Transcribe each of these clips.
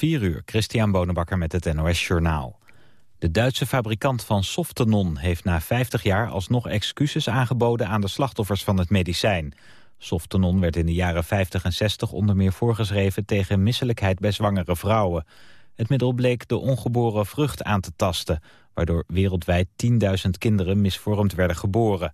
4 uur, Christian Bonenbakker met het NOS Journaal. De Duitse fabrikant van Softenon heeft na 50 jaar alsnog excuses aangeboden aan de slachtoffers van het medicijn. Softenon werd in de jaren 50 en 60 onder meer voorgeschreven tegen misselijkheid bij zwangere vrouwen. Het middel bleek de ongeboren vrucht aan te tasten, waardoor wereldwijd 10.000 kinderen misvormd werden geboren.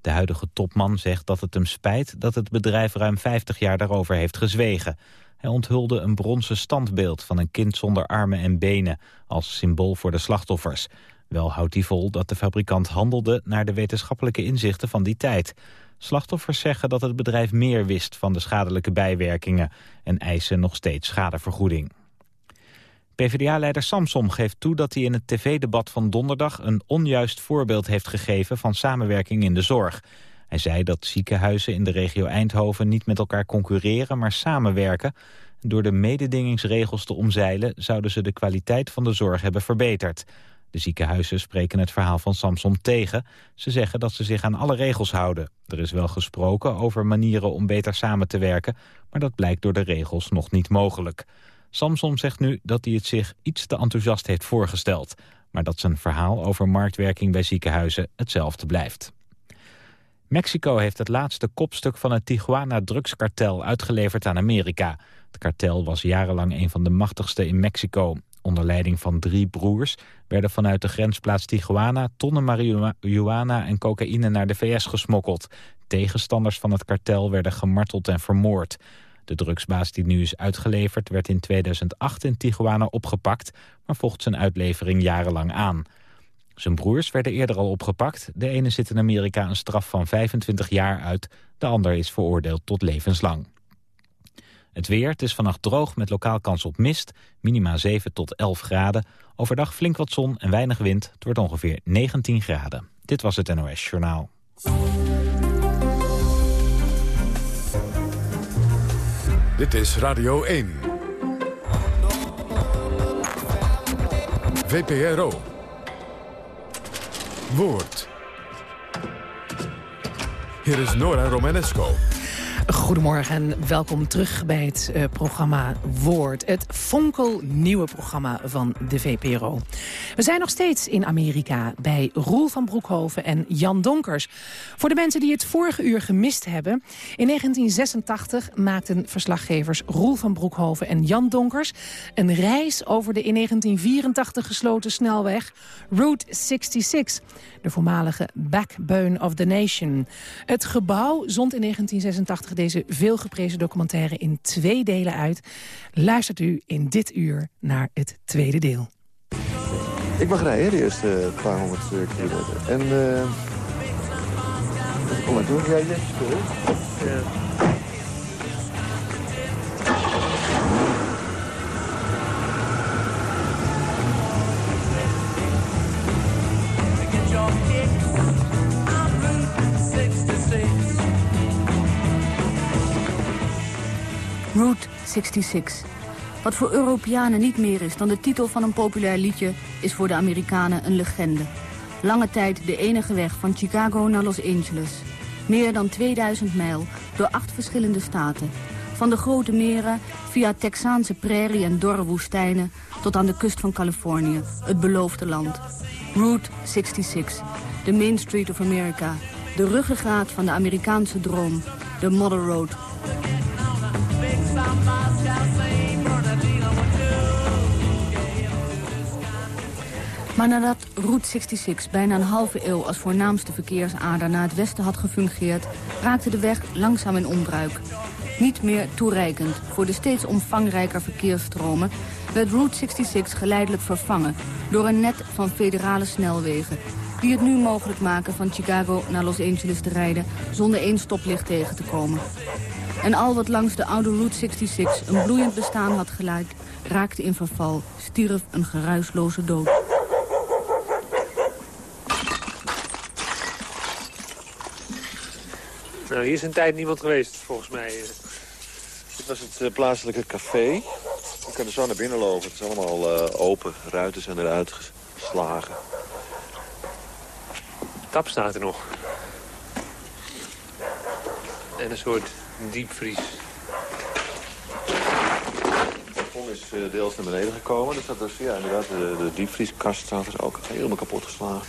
De huidige topman zegt dat het hem spijt dat het bedrijf ruim 50 jaar daarover heeft gezwegen. Hij onthulde een bronzen standbeeld van een kind zonder armen en benen... als symbool voor de slachtoffers. Wel houdt hij vol dat de fabrikant handelde naar de wetenschappelijke inzichten van die tijd. Slachtoffers zeggen dat het bedrijf meer wist van de schadelijke bijwerkingen... en eisen nog steeds schadevergoeding. PvdA-leider Samsom geeft toe dat hij in het tv-debat van donderdag... een onjuist voorbeeld heeft gegeven van samenwerking in de zorg. Hij zei dat ziekenhuizen in de regio Eindhoven niet met elkaar concurreren, maar samenwerken. Door de mededingingsregels te omzeilen zouden ze de kwaliteit van de zorg hebben verbeterd. De ziekenhuizen spreken het verhaal van Samson tegen. Ze zeggen dat ze zich aan alle regels houden. Er is wel gesproken over manieren om beter samen te werken... maar dat blijkt door de regels nog niet mogelijk. Samson zegt nu dat hij het zich iets te enthousiast heeft voorgesteld... maar dat zijn verhaal over marktwerking bij ziekenhuizen hetzelfde blijft. Mexico heeft het laatste kopstuk van het Tijuana-drugskartel uitgeleverd aan Amerika. Het kartel was jarenlang een van de machtigste in Mexico. Onder leiding van drie broers werden vanuit de grensplaats Tijuana... tonnen marihuana en cocaïne naar de VS gesmokkeld. Tegenstanders van het kartel werden gemarteld en vermoord. De drugsbaas die nu is uitgeleverd werd in 2008 in Tijuana opgepakt... maar vocht zijn uitlevering jarenlang aan... Zijn broers werden eerder al opgepakt. De ene zit in Amerika een straf van 25 jaar uit. De ander is veroordeeld tot levenslang. Het weer, het is vannacht droog met lokaal kans op mist. Minima 7 tot 11 graden. Overdag flink wat zon en weinig wind. Het wordt ongeveer 19 graden. Dit was het NOS Journaal. Dit is Radio 1. VPRO. Woord. Hier is Nora Romanesco. Goedemorgen en welkom terug bij het uh, programma Woord. Het fonkelnieuwe programma van de VPRO. We zijn nog steeds in Amerika bij Roel van Broekhoven en Jan Donkers. Voor de mensen die het vorige uur gemist hebben... in 1986 maakten verslaggevers Roel van Broekhoven en Jan Donkers... een reis over de in 1984 gesloten snelweg Route 66... de voormalige backbone of the nation. Het gebouw zond in 1986 deze veelgeprezen documentaire in twee delen uit. Luistert u in dit uur naar het tweede deel. Ik mag rijden, de eerste paar honderd eh, kilometer. En... Uh... Kom maar door. Ja, yes, Route 66. Wat voor Europeanen niet meer is dan de titel van een populair liedje... is voor de Amerikanen een legende. Lange tijd de enige weg van Chicago naar Los Angeles. Meer dan 2000 mijl door acht verschillende staten. Van de grote meren via Texaanse prairie en dorre woestijnen... tot aan de kust van Californië, het beloofde land. Route 66, de Main Street of America. De ruggengraat van de Amerikaanse droom, de Model Road... Maar nadat Route 66 bijna een halve eeuw als voornaamste verkeersader naar het westen had gefungeerd, raakte de weg langzaam in onbruik. Niet meer toereikend voor de steeds omvangrijker verkeersstromen werd Route 66 geleidelijk vervangen door een net van federale snelwegen die het nu mogelijk maken van Chicago naar Los Angeles te rijden zonder één stoplicht tegen te komen. En al wat langs de oude Route 66 een bloeiend bestaan had geleid, raakte in verval, stierf een geruisloze dood. Nou, hier is een tijd niemand geweest, volgens mij. Dit was het uh, plaatselijke café. We kunnen zo naar binnen lopen. Het is allemaal uh, open. Ruiten zijn eruit geslagen. tap staat er nog. En een soort diepvries. Het is uh, deels naar beneden gekomen. Dus dat is, ja, inderdaad, de, de diepvrieskast staat dus ook helemaal kapot geslagen.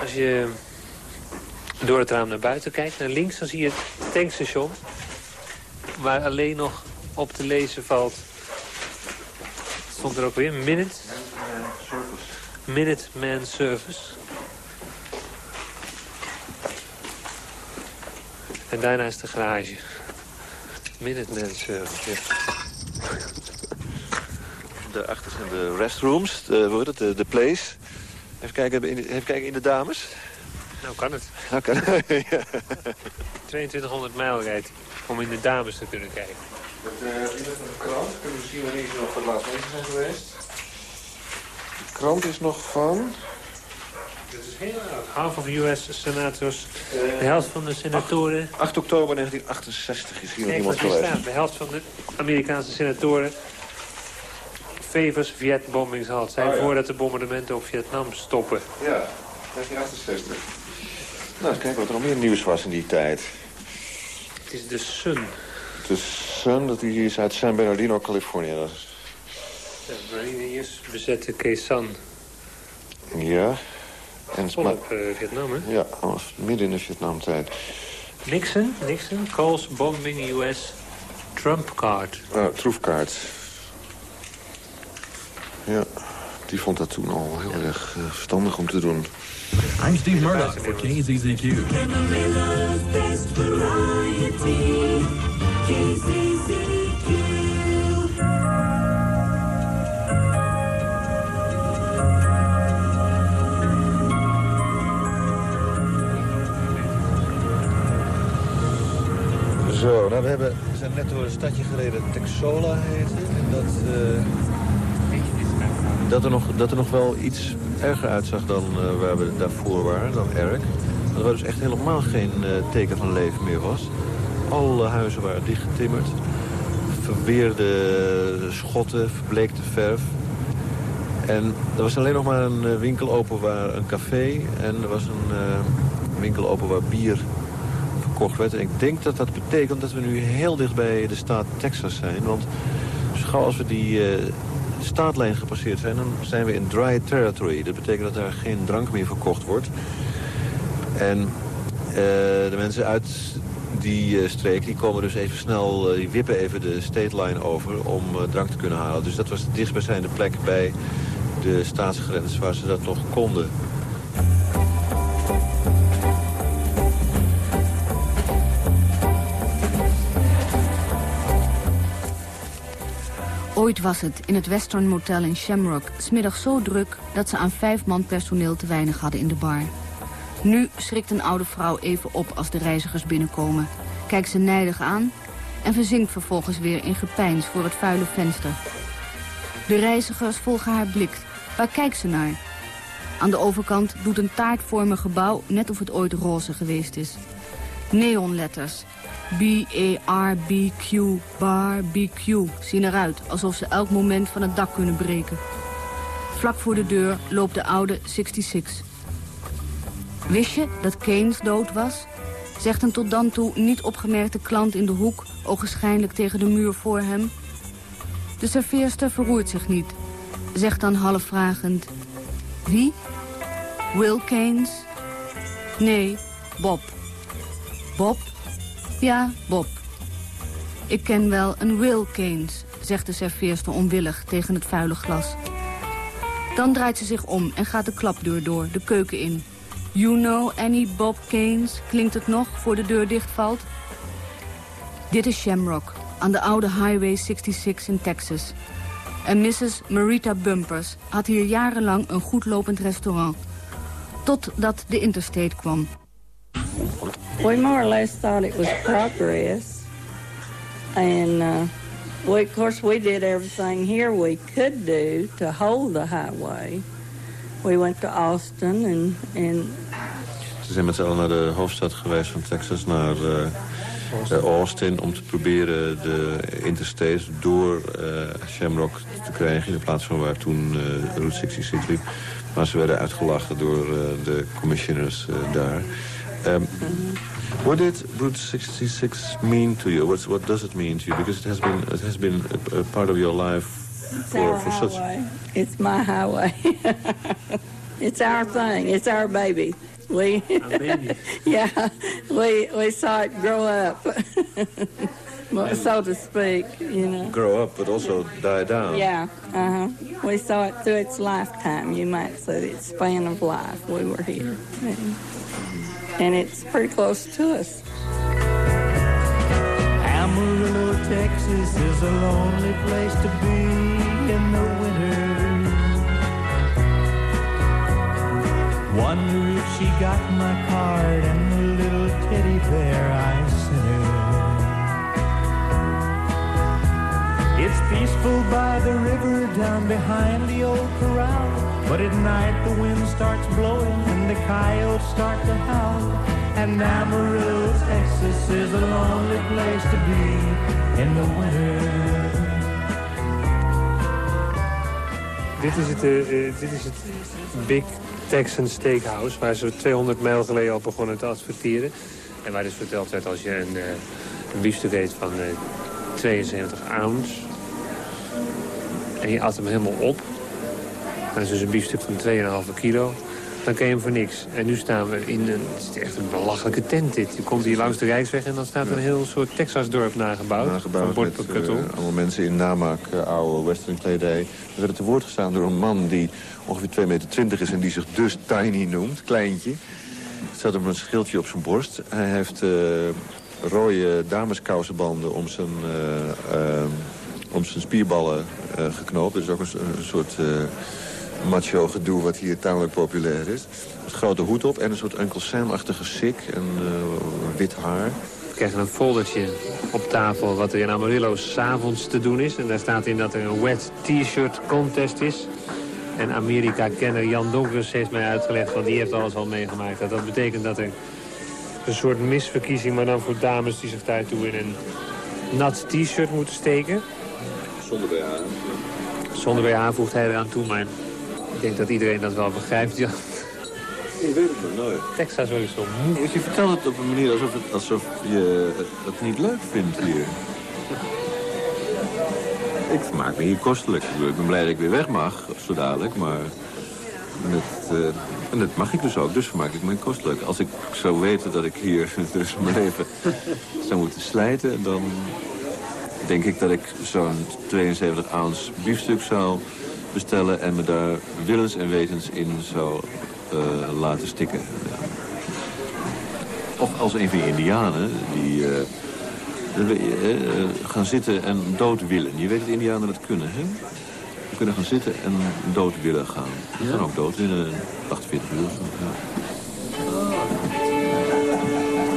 Als je door het raam naar buiten kijkt, naar links, dan zie je het tankstation. Waar alleen nog op te lezen valt... stond er ook weer, Minute... Minuteman Service. En daarna is de garage. Minuteman Service. Daarachter zijn de restrooms, de, hoe het, de, de place. Even kijken, in, even kijken in de dames. Nou kan het. Nou kan het, ja. 2200 mijl rijdt om in de dames te kunnen kijken. Met uh, van de krant kunnen we zien wanneer ze nog voor het laatst zijn geweest. De krant is nog van... Dit is heel oud. Half of US senators. De helft van de senatoren... 8, oktober 1968 is hier nog iemand geweest. De helft van de Amerikaanse senatoren... Favors Viet bombings had. Zijn Oh, ja. voordat de bombardementen op Vietnam stoppen. Ja, 1968. Nou, eens kijken wat er nog meer nieuws was in die tijd. Het is de Sun. De Sun, dat die is uit San Bernardino, Californië. Dat is- De bezetten Quezon. Ja. En, eh, Vietnam, hè? ja, was midden in de Vietnamtijd. Nixon, Nixon calls bombing US Trump card. Uh, troefkaart. Ja, die vond dat toen al heel erg eh, verstandig om te doen. I'm Steve Murdoch for KZZQ. Zo, nou we, hebben, zijn net door een stadje gereden, Texola heet het. En dat, eh, dat, er nog, dat er nog wel iets erger uitzag dan eh, waar we daarvoor waren, dan Erk. Dat er dus echt helemaal geen eh, teken van leven meer was. Alle huizen waren dichtgetimmerd. Verweerde schotten, verbleekte verf. En er was alleen nog maar een winkel open waar een café... en er was een winkel open waar bier En ik denk dat dat betekent dat we nu heel dicht bij de staat Texas zijn. Want zo als we die eh, staatlijn gepasseerd zijn... dan zijn we in dry territory. Dat betekent dat daar geen drank meer verkocht wordt. En eh, de mensen uit die eh, streek die komen dus even snel... die wippen even de state line over om drank te kunnen halen. Dus dat was de dichtstbijzijnde plek bij de staatsgrens waar ze dat nog konden. Ooit was het in het Western Motel in Shamrock smiddag zo druk... dat ze aan vijf man personeel te weinig hadden in de bar. Nu schrikt een oude vrouw even op als de reizigers binnenkomen. Kijkt ze nijdig aan en verzinkt vervolgens weer in gepeins voor het vuile venster. De reizigers volgen haar blik. Waar kijkt ze naar? Aan de overkant doet een taartvormig gebouw net of het ooit roze geweest is. Neonletters. B-A-R-B-Q, barbecue, zien eruit alsof ze elk moment van het dak kunnen breken. Vlak voor de deur loopt de oude 66. Wist je dat Keynes dood was? Zegt een tot dan toe niet opgemerkte klant in de hoek, ogenschijnlijk tegen de muur voor hem. De serveerster verroert zich niet. Zegt dan half vragend. Wie? Will Keynes? Nee, Bob. Bob? Ja, Bob. Ik ken wel een Will Keynes, zegt de serveerster onwillig tegen het vuile glas. Dan draait ze zich om en gaat de klapdeur door, de keuken in. You know any Bob Keynes, klinkt het nog voor de deur dichtvalt. Dit is Shamrock, aan de oude Highway 66 in Texas. En Mrs. Marita Bumpers had hier jarenlang een goedlopend restaurant. Totdat de interstate kwam. We more or less thought it was progress. And uh, we, of course, we did everything here we could do to hold the highway. We went to Austin and, and Ze zijn met z'n allen naar de hoofdstad geweest van Texas, naar eh, eh, Austin... om te proberen de interstate door eh, Shamrock te krijgen... in plaats van waar toen eh, Route 66 liep. Maar ze werden uitgelachen door de commissioners daar. Ehm, What did Route 66 mean to you? What's, what does it mean to you? Because it has been it has been a, a part of your life It's for, our for such. It's my highway. it's our thing. It's our baby. We, yeah, we we saw it grow up, well, so to speak. You know. Grow up, but also die down. Yeah, uh-huh. We saw it through its lifetime, you might say, its span of life. We were here. And, and it's pretty close to us. Amarillo, Texas is a lonely place to be in the winter. Wonder if she got my card and the little teddy bear I It's peaceful by the river down behind the old corral. But at night the wind starts blowing and the coyotes start to howl. And Amarillo, Texas is a lonely place to be in the winter. Dit is het, eh, dit is het Big Texan Steakhouse... waar ze 200 mijl geleden al begonnen te adverteren. En waar dus verteld werd als je een, eh, een biefstuk eet van eh, 72 ounce... en je at hem helemaal op... dat is dus een biefstuk van 2,5 kilo... dan ken je hem voor niks. En nu staan we in een... Het is echt een belachelijke tent dit. Je komt hier langs de Rijksweg en dan staat een heel soort Texasdorp nagebouwd. Nagebouwd van bord met eh, allemaal mensen in namaak eh, oude western kledij. We werden te woord gestaan door een man die ongeveer 2,20 meter is... en die zich dus Tiny noemt, kleintje. Er staat op een schildje op zijn borst. Hij heeft eh, rode dameskousenbanden om zijn, om zijn spierballen eh, geknoopt. Is ook een, so- een soort eh, macho gedoe wat hier tamelijk populair is. Een grote hoed op en een soort Uncle Sam-achtige sik en eh, wit haar. We krijgen een foldertje op tafel wat er in Amarillo s'avonds te doen is. En daar staat in dat er een wet t-shirt contest is. En Amerika-kenner Jan Donkers heeft mij uitgelegd, want die heeft alles al meegemaakt. Dat dat betekent dat er een soort misverkiezing, maar dan voor dames die zich daartoe in een nat t-shirt moeten steken. Zonder BH. Zonder BH voegt hij eraan toe, maar ik denk dat iedereen dat wel begrijpt. Ja, Ik weet het nog nooit. Texas zo moe. Want je vertelt het op een manier alsof, het, alsof je het niet leuk vindt hier. Ik vermaak me hier kostelijk. Ik ben blij dat ik weer weg mag, zo dadelijk, maar... Eh, en dat mag ik dus ook, dus vermaak ik me kostelijk. Als ik zou weten dat ik hier dus mijn leven zou moeten slijten... dan denk ik dat ik zo'n 72 ounce biefstuk zou bestellen... en me daar willens en wetens in zou eh, laten stikken. Ja. Of als een van die indianen die eh, eh, gaan zitten en dood willen. Je weet dat indianen dat kunnen, hè? Ze kunnen gaan zitten en dood willen gaan. Ze gaan ook dood in eh, 48 uur. Ja.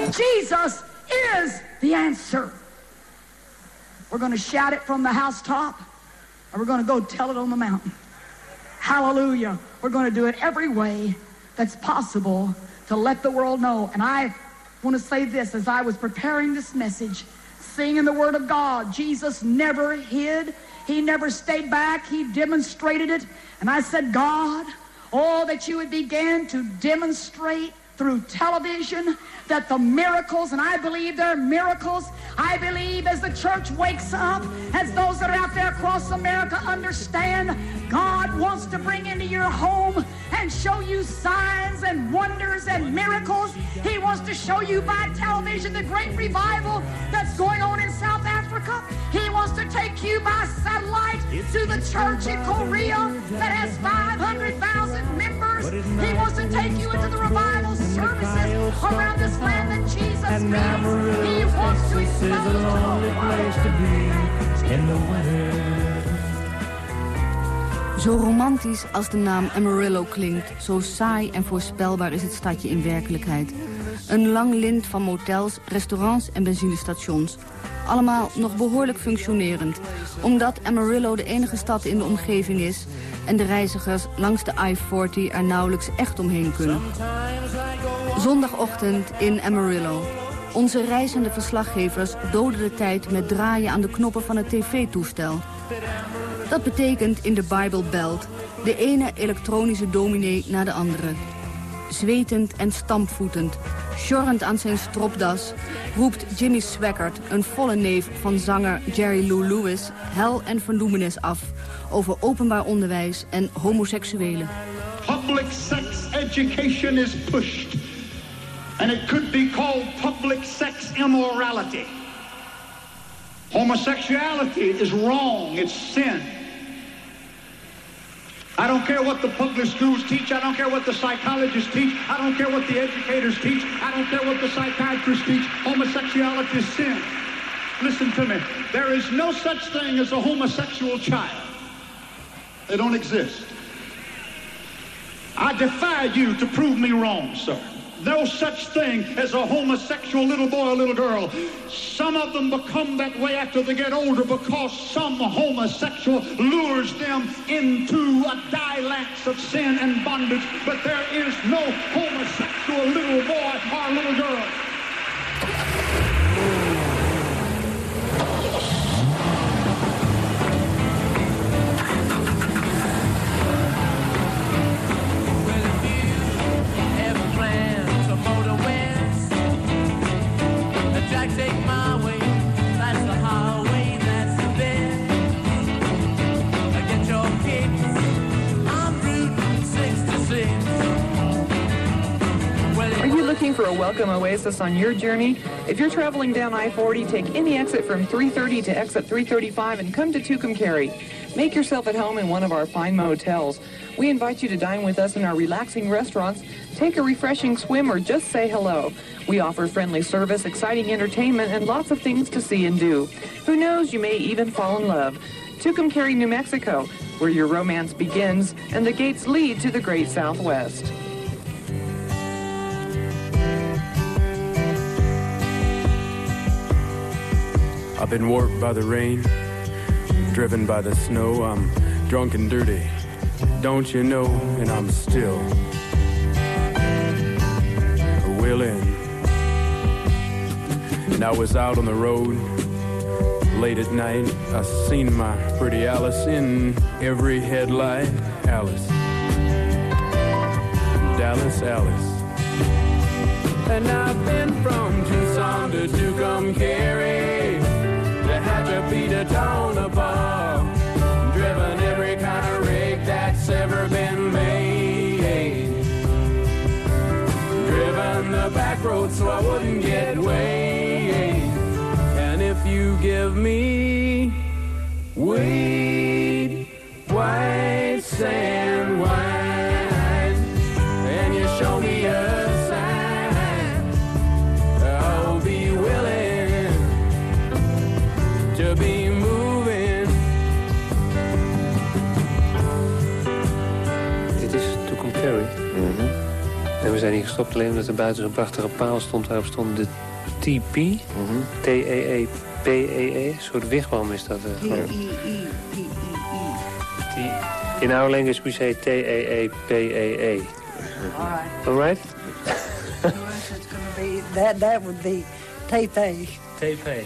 Jesus is the answer. We're going to shout it from the housetop, and we're going to go tell it on the mountain. Hallelujah. We're going to do it every way that's possible to let the world know. And I want to say this as I was preparing this message, singing the Word of God. Jesus never hid, He never stayed back, He demonstrated it. And I said, God, oh, that you would begin to demonstrate through television that the miracles, and I believe there are miracles. I believe as the church wakes up, as those that are out there across America understand, God wants to bring into your home and show you signs and wonders and miracles. He wants to show you by television the great revival that's going on in South Africa. He wants to take you by satellite to the church in Korea that has 500,000 members. He wants to take you into the revival services around this land that Jesus And means. Amarillo, He wants to Texas is expose a to the lonely place to be in the winter. Zo romantisch als de naam Amarillo klinkt, zo saai en voorspelbaar is het stadje in werkelijkheid. Een lang lint van motels, restaurants en benzinestations. Allemaal nog behoorlijk functionerend, omdat Amarillo de enige stad in de omgeving is... en de reizigers langs de I-40 er nauwelijks echt omheen kunnen. Zondagochtend in Amarillo. Onze reizende verslaggevers doden de tijd met draaien aan de knoppen van het tv-toestel. Dat betekent in de Bible Belt de ene elektronische dominee na de andere. Zwetend en stampvoetend, sjorrend aan zijn stropdas... roept Jimmy Swaggart, een volle neef van zanger Jerry Lou Lewis... hel en vernoemenis af over openbaar onderwijs en homoseksuelen. Public sex education is pushed. And it could be called public sex immorality. Homosexuality is wrong, it's sin. I don't care what the public schools teach. I don't care what the psychologists teach. I don't care what the educators teach. I don't care what the psychiatrists teach. Homosexuality is sin. Listen to me. There is no such thing as a homosexual child. They don't exist. I defy you to prove me wrong, sir. No such thing as a homosexual little boy or little girl. Some of them become that way after they get older because some homosexual lures them into a dilapse of sin and bondage. But there is no homosexual little boy or little girl. Looking for a welcome oasis on your journey? If you're traveling down I-40, take any exit from 330 to exit 335 and come to Tucumcari. Make yourself at home in one of our fine motels. We invite you to dine with us in our relaxing restaurants, take a refreshing swim, or just say hello. We offer friendly service, exciting entertainment, and lots of things to see and do. Who knows, you may even fall in love. Tucumcari, New Mexico, where your romance begins and the gates lead to the great Southwest. I've been warped by the rain, driven by the snow. I'm drunk and dirty, don't you know? And I'm still willing. And I was out on the road late at night. I seen my pretty Alice in every headlight. Alice, Dallas, Alice. And I've been from Tucson to Tucumcari had to beat a town above. Driven every kind of rig that's ever been made. Driven the back road so I wouldn't get weighed. And if you give me weed, white sand zijn hier gestopt alleen omdat er buiten zo'n prachtige paal stond... waarop stond de TP, T-E-E-P-E-E. Een soort wigwam is dat uh, gewoon. In our language we say T-E-E-P-E-E. All right? that, that would be Tepe. Tepe.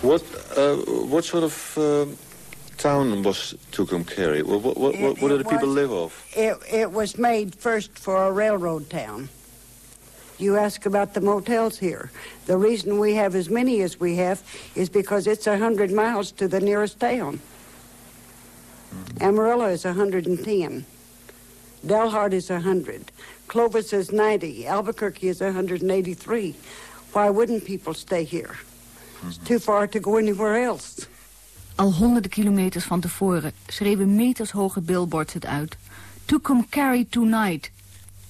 What, uh, what sort of... Uh town was Tucumcari? What, what, what, what, what did the people live off? It, it was made first for a railroad town. You ask about the motels here. The reason we have as many as we have is because it's 100 miles to the nearest town. Amarillo is 110. Delhart is 100. Clovis is 90. Albuquerque is 183. Why wouldn't people stay here? It's too far to go anywhere else. Al honderden kilometers van tevoren schreven metershoge billboards het uit. To come carry tonight.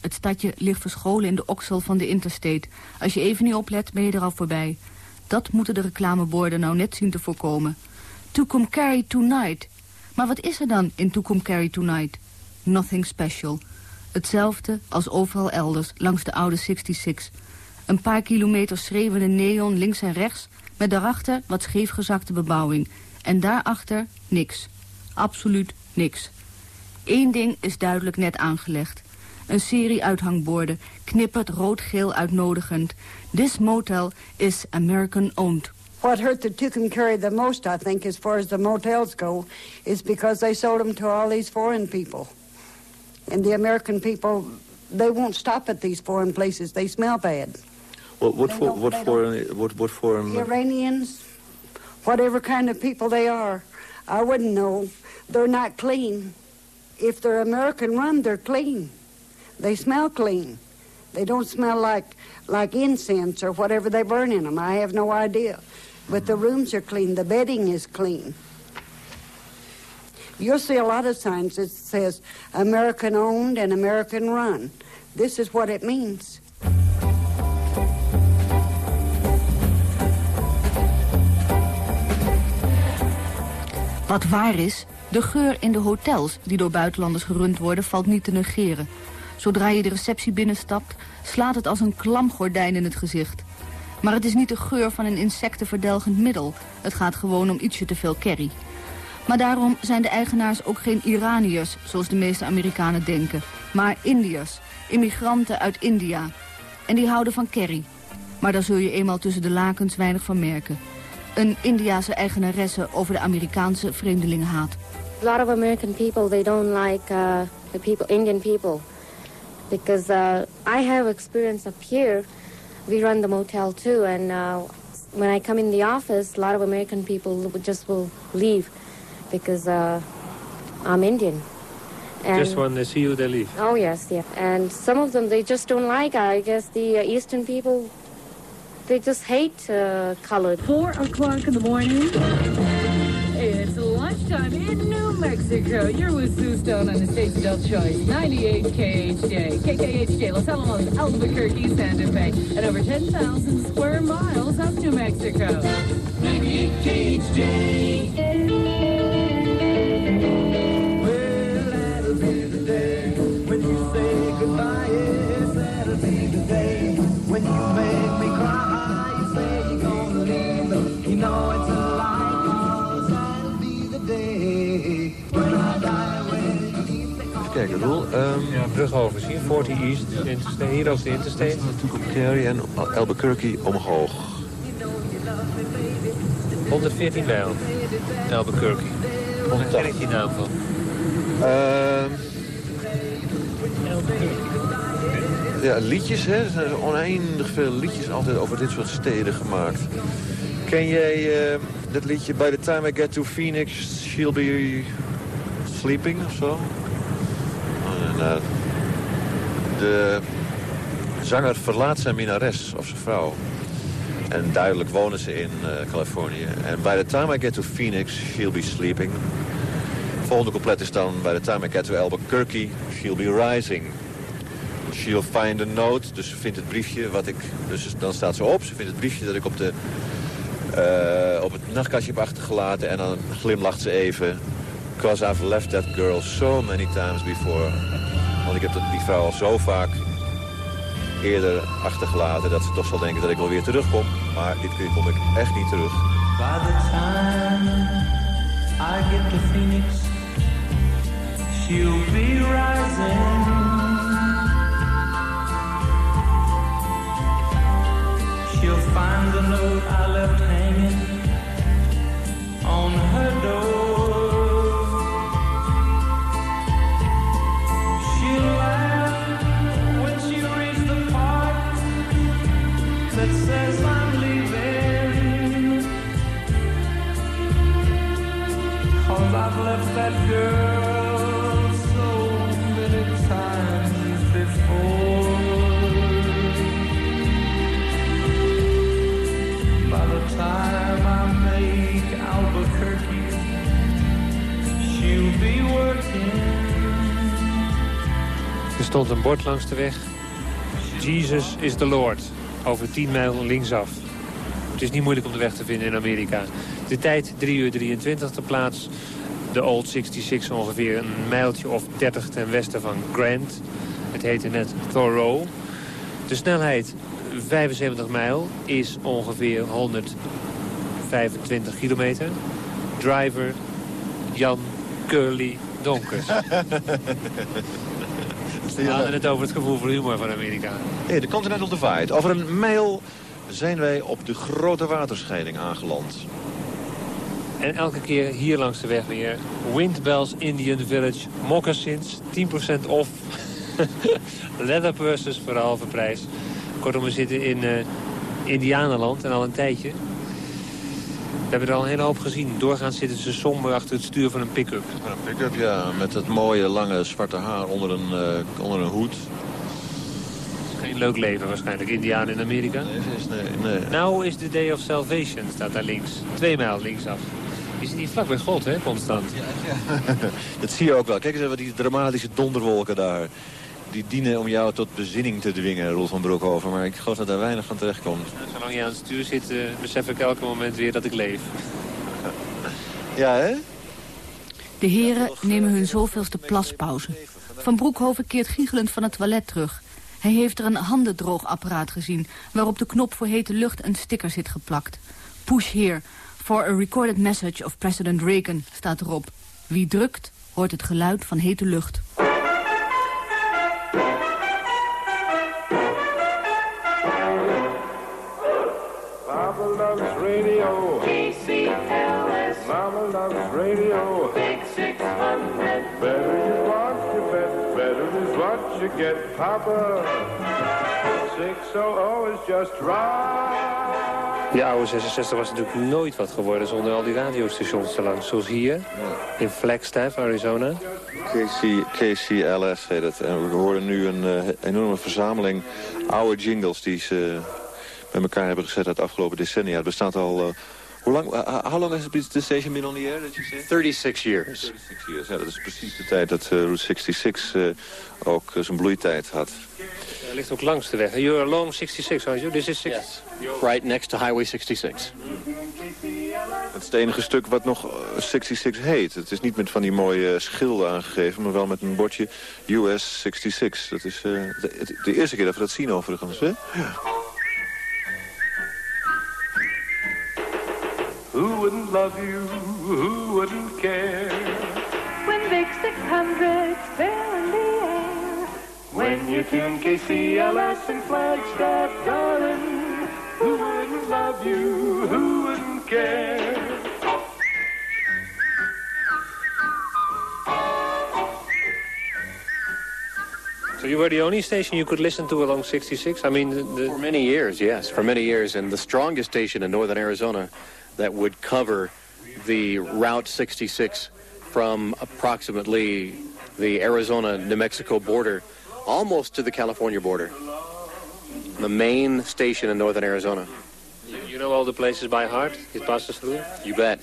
Het stadje ligt verscholen in de oksel van de interstate. Als je even niet oplet, ben je er al voorbij. Dat moeten de reclameborden nou net zien te voorkomen. Carry tonight. Maar wat is er dan in carry tonight? Nothing special. Hetzelfde als overal elders langs de oude 66. Een paar kilometer schreeuwende neon links en rechts... met daarachter wat scheefgezakte bebouwing... En daarachter niks. Absoluut niks. Eén ding is duidelijk net aangelegd. Een serie uithangborden, knippert rood-geel uitnodigend. This motel is American-owned. What hurt the Tucumcari the most, I think, as far as the motels go, is because they sold them to all these foreign people. And the American people they won't stop at these foreign places. They smell bad. What, what for? What they for? What, what for? The Iranians, whatever kind of people they are, I wouldn't know. They're not clean. If they're American run, they're clean. They smell clean. They don't smell like like incense or whatever they burn in them. I have no idea. But the rooms are clean. The bedding is clean. You'll see a lot of signs that says American owned and American run. This is what it means. Wat waar is, de geur in de hotels die door buitenlanders gerund worden valt niet te negeren. Zodra je de receptie binnenstapt, slaat het als een klamgordijn in het gezicht. Maar het is niet de geur van een insectenverdelgend middel. Het gaat gewoon om ietsje te veel curry. Maar daarom zijn de eigenaars ook geen Iraniërs, zoals de meeste Amerikanen denken. Maar Indiërs, immigranten uit India. En die houden van curry. Maar daar zul je eenmaal tussen de lakens weinig van merken. Een Indiase eigenaresse over de Amerikaanse vreemdelingenhaat. A lot of American people, they don't like uh, the people, Indian people. Because uh, I have experience up here. We run the motel too. And uh, when I come in the office, a lot of American people just will leave. Because uh, I'm Indian. And Just when they see you, they leave. Oh, yes, yeah. And some of them, they just don't like, I guess, the uh, Eastern people, they just hate uh, colored. Four o'clock in the morning. It's lunchtime in New Mexico. You're with Sue Stone on the State's Adult Choice. 98 KHJ. KKHJ, Los Alamos, Albuquerque, Santa Fe. And over 10,000 square miles of New Mexico. 98 When Roel. Um, hier, 40 East, Interstate, hier ook de Interstate. Cary en Albuquerque omhoog. 114 mijl, Albuquerque. Waar ken ik die naam van? Ehm, ja, liedjes, hè. Er zijn oneindig veel liedjes altijd over dit soort steden gemaakt. Ken jij eh, dat liedje By the time I get to Phoenix, she'll be sleeping of zo? Eh, de zanger verlaat zijn minares of zijn vrouw. En duidelijk wonen ze in eh, Californië. En by the time I get to Phoenix, she'll be sleeping. Volgende couplet is dan... By the time I get to Albuquerque, she'll be rising. She'll find a note. Dus ze vindt het briefje wat ik... Dus dan staat ze op. Ze vindt het briefje dat ik op, de, eh, op het nachtkastje heb achtergelaten. En dan glimlacht ze even. Because I've left that girl so many times before. Want ik heb die vrouw al zo vaak eerder achtergelaten... dat ze toch zal denken dat ik wel weer terugkom. Maar dit keer kom ik echt niet terug. By the time I get to Phoenix, she'll be rising. She'll find the note I left hanging on her stond een bord langs de weg. Jesus is the Lord. Over 10 mijl linksaf. Het is niet moeilijk om de weg te vinden in Amerika. De tijd 3 uur 23 de plaats. De Old 66 ongeveer een mijltje of 30 ten westen van Grant. Het heette net Thoreau. De snelheid 75 mijl is ongeveer 125 kilometer. Driver Jan Curly Donkers. We hadden het over het gevoel voor humor van Amerika. Nee, de Continental Divide. Over een mijl zijn wij op de grote waterscheiding aangeland. En elke keer hier langs de weg weer. Windbells Indian Village, moccasins, 10% off. Leather purses voor de halve prijs. Kortom, we zitten in uh, Indianenland en al een tijdje. We hebben er al een hele hoop gezien. Doorgaans zitten ze somber achter het stuur van een pick-up. Een pick-up, ja. Met het mooie, lange, zwarte haar onder een, uh, onder een hoed. Geen leuk leven waarschijnlijk, Indianen in Amerika. Nee, nee, nee. Nou is de Day of Salvation, staat daar links. Twee mijl linksaf. Je zit niet vlak bij God, hè, constant. Ja, ja. dat zie je ook wel. Kijk eens even die dramatische donderwolken daar. Die dienen om jou tot bezinning te dwingen, Roel van Broekhoven. Maar ik geloof dat daar weinig van terecht komt. Zolang je aan het stuur zit, uh, besef ik elke moment weer dat ik leef. Ja, hè? De heren nemen hun zoveelste plaspauze. Van Broekhoven keert giechelend van het toilet terug. Hij heeft er een handendroogapparaat gezien... waarop de knop voor hete lucht een sticker zit geplakt. Push here, for a recorded message of President Reagan, staat erop. Wie drukt, hoort het geluid van hete lucht. Get. Papa. 600 is just right. Die oude 66 was natuurlijk nooit wat geworden zonder al die radiostations te lang. Zoals hier, in Flagstaff, Arizona. KC, KCLS heet het. En we horen nu een uh, enorme verzameling oude jingles die ze met elkaar hebben gezet uit de afgelopen decennia. Het bestaat al... Uh, hoe lang, uh, how long has the station been on the air, did you say? 36 years. 36 years, ja, dat is precies de tijd dat uh, Route 66 ook zijn bloeitijd had. Hij ligt ook langs de weg. You're along 66, aren't you? This is 6. Yes. Right next to Highway 66. Het is het enige stuk wat nog 66 heet. Het is niet met van die mooie schilden aangegeven, maar wel met een bordje US 66. Dat is de, de, eerste keer dat we dat zien overigens, hè? Ja. Who wouldn't love you? Who wouldn't care? When big 600's fill in the air. When you tune KCLS and Flagstaff, darling. Who wouldn't love you? Who wouldn't care? So you were the only station you could listen to along 66? I mean, the, the... For many years, yes. For many years. And the strongest station in northern Arizona that would cover the Route 66 from approximately the Arizona-New Mexico border almost to the California border. The main station in northern Arizona. You know all the places by heart it passes through? You bet.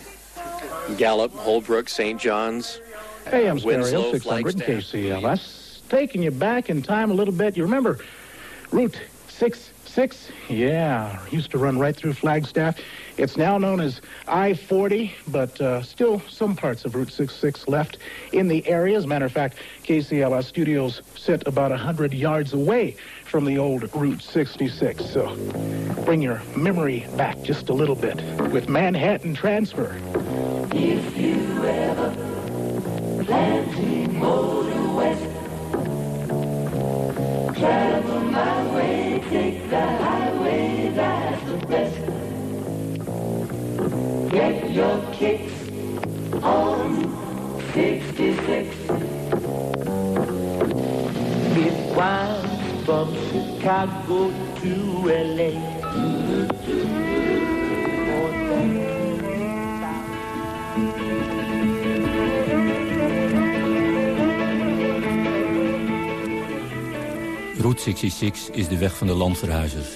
Gallup, Holbrook, St. John's, AM stereo Winslow, 600 Flagstaff. KCLS. Taking you back in time a little bit. You remember Route 66? Yeah, used to run right through Flagstaff. It's now known as I-40, but uh, still some parts of Route 66 left in the area. As a matter of fact, KCLS studios sit about 100 yards away from the old Route 66. So bring your memory back just a little bit with Manhattan Transfer. If you ever plan to go to West, travel my way, take the highway, that's the best. Get your kicks on 66. It winds from Chicago to LA. Route 66 is de weg van de landverhuizers.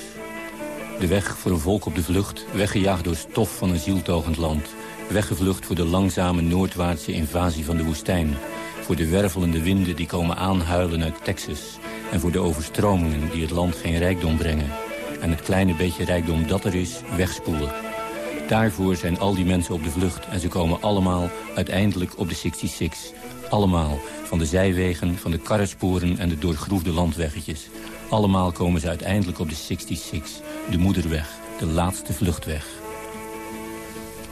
De weg voor een volk op de vlucht, weggejaagd door stof van een zieltogend land. Weggevlucht voor de langzame noordwaartse invasie van de woestijn. Voor de wervelende winden die komen aanhuilen uit Texas. En voor de overstromingen die het land geen rijkdom brengen. En het kleine beetje rijkdom dat er is, wegspoelen. Daarvoor zijn al die mensen op de vlucht en ze komen allemaal uiteindelijk op de 66. Allemaal, van de zijwegen, van de karrensporen en de doorgroefde landweggetjes. Allemaal komen ze uiteindelijk op de 66, de moederweg, de laatste vluchtweg.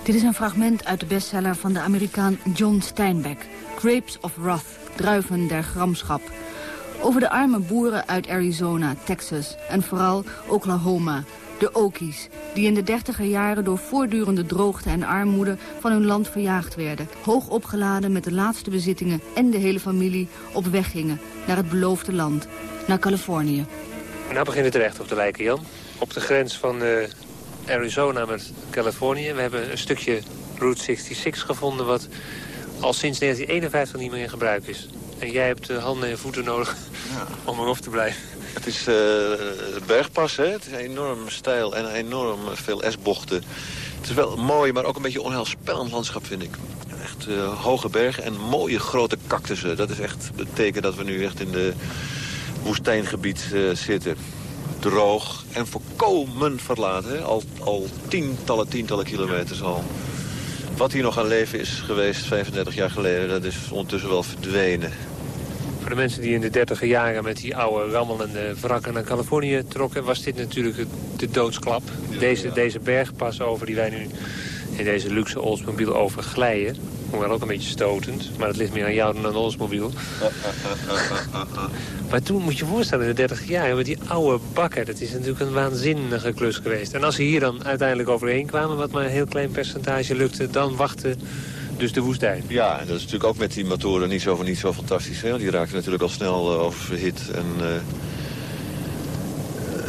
Dit is een fragment uit de bestseller van de Amerikaan John Steinbeck. Grapes of Wrath, druiven der gramschap. Over de arme boeren uit Arizona, Texas en vooral Oklahoma, de Okies, die in de dertiger jaren door voortdurende droogte en armoede van hun land verjaagd werden. Hoog opgeladen met de laatste bezittingen en de hele familie op weg gingen naar het beloofde land, naar Californië. Nou beginnen het er echt op te lijken, Jan. Op de grens van eh, Arizona met Californië. We hebben een stukje Route 66 gevonden wat al sinds 1951 niet meer in gebruik is. En jij hebt eh, handen en voeten nodig om erop te blijven. Het is uh, bergpas, hè? Het is enorm steil en enorm veel S-bochten. Het is wel mooi, maar ook een beetje onheilspellend landschap, vind ik. Echt uh, hoge bergen en mooie grote cactussen. Dat is echt het teken dat we nu echt in de woestijngebied uh, zitten. Droog en volkomen verlaten. Al, al tientallen, tientallen kilometers al. Wat hier nog aan leven is geweest 35 jaar geleden, dat is ondertussen wel verdwenen. Voor de mensen die in de dertiger jaren met die oude rammelende wrakken naar Californië trokken... was dit natuurlijk de doodsklap. Deze, deze bergpas over die wij nu in deze luxe Oldsmobile over glijden. Hoewel ook een beetje stotend, maar het ligt meer aan jou dan aan Oldsmobile. maar toen moet je je voorstellen, in de 30 jaar met die oude bakken. Dat is natuurlijk een waanzinnige klus geweest. En als ze hier dan uiteindelijk overheen kwamen, wat maar een heel klein percentage lukte... dan wachten dus de woestijn. Ja, en dat is natuurlijk ook met die motoren niet zo, niet zo fantastisch. Hè? Die raakten natuurlijk al snel uh, oververhit. En, uh,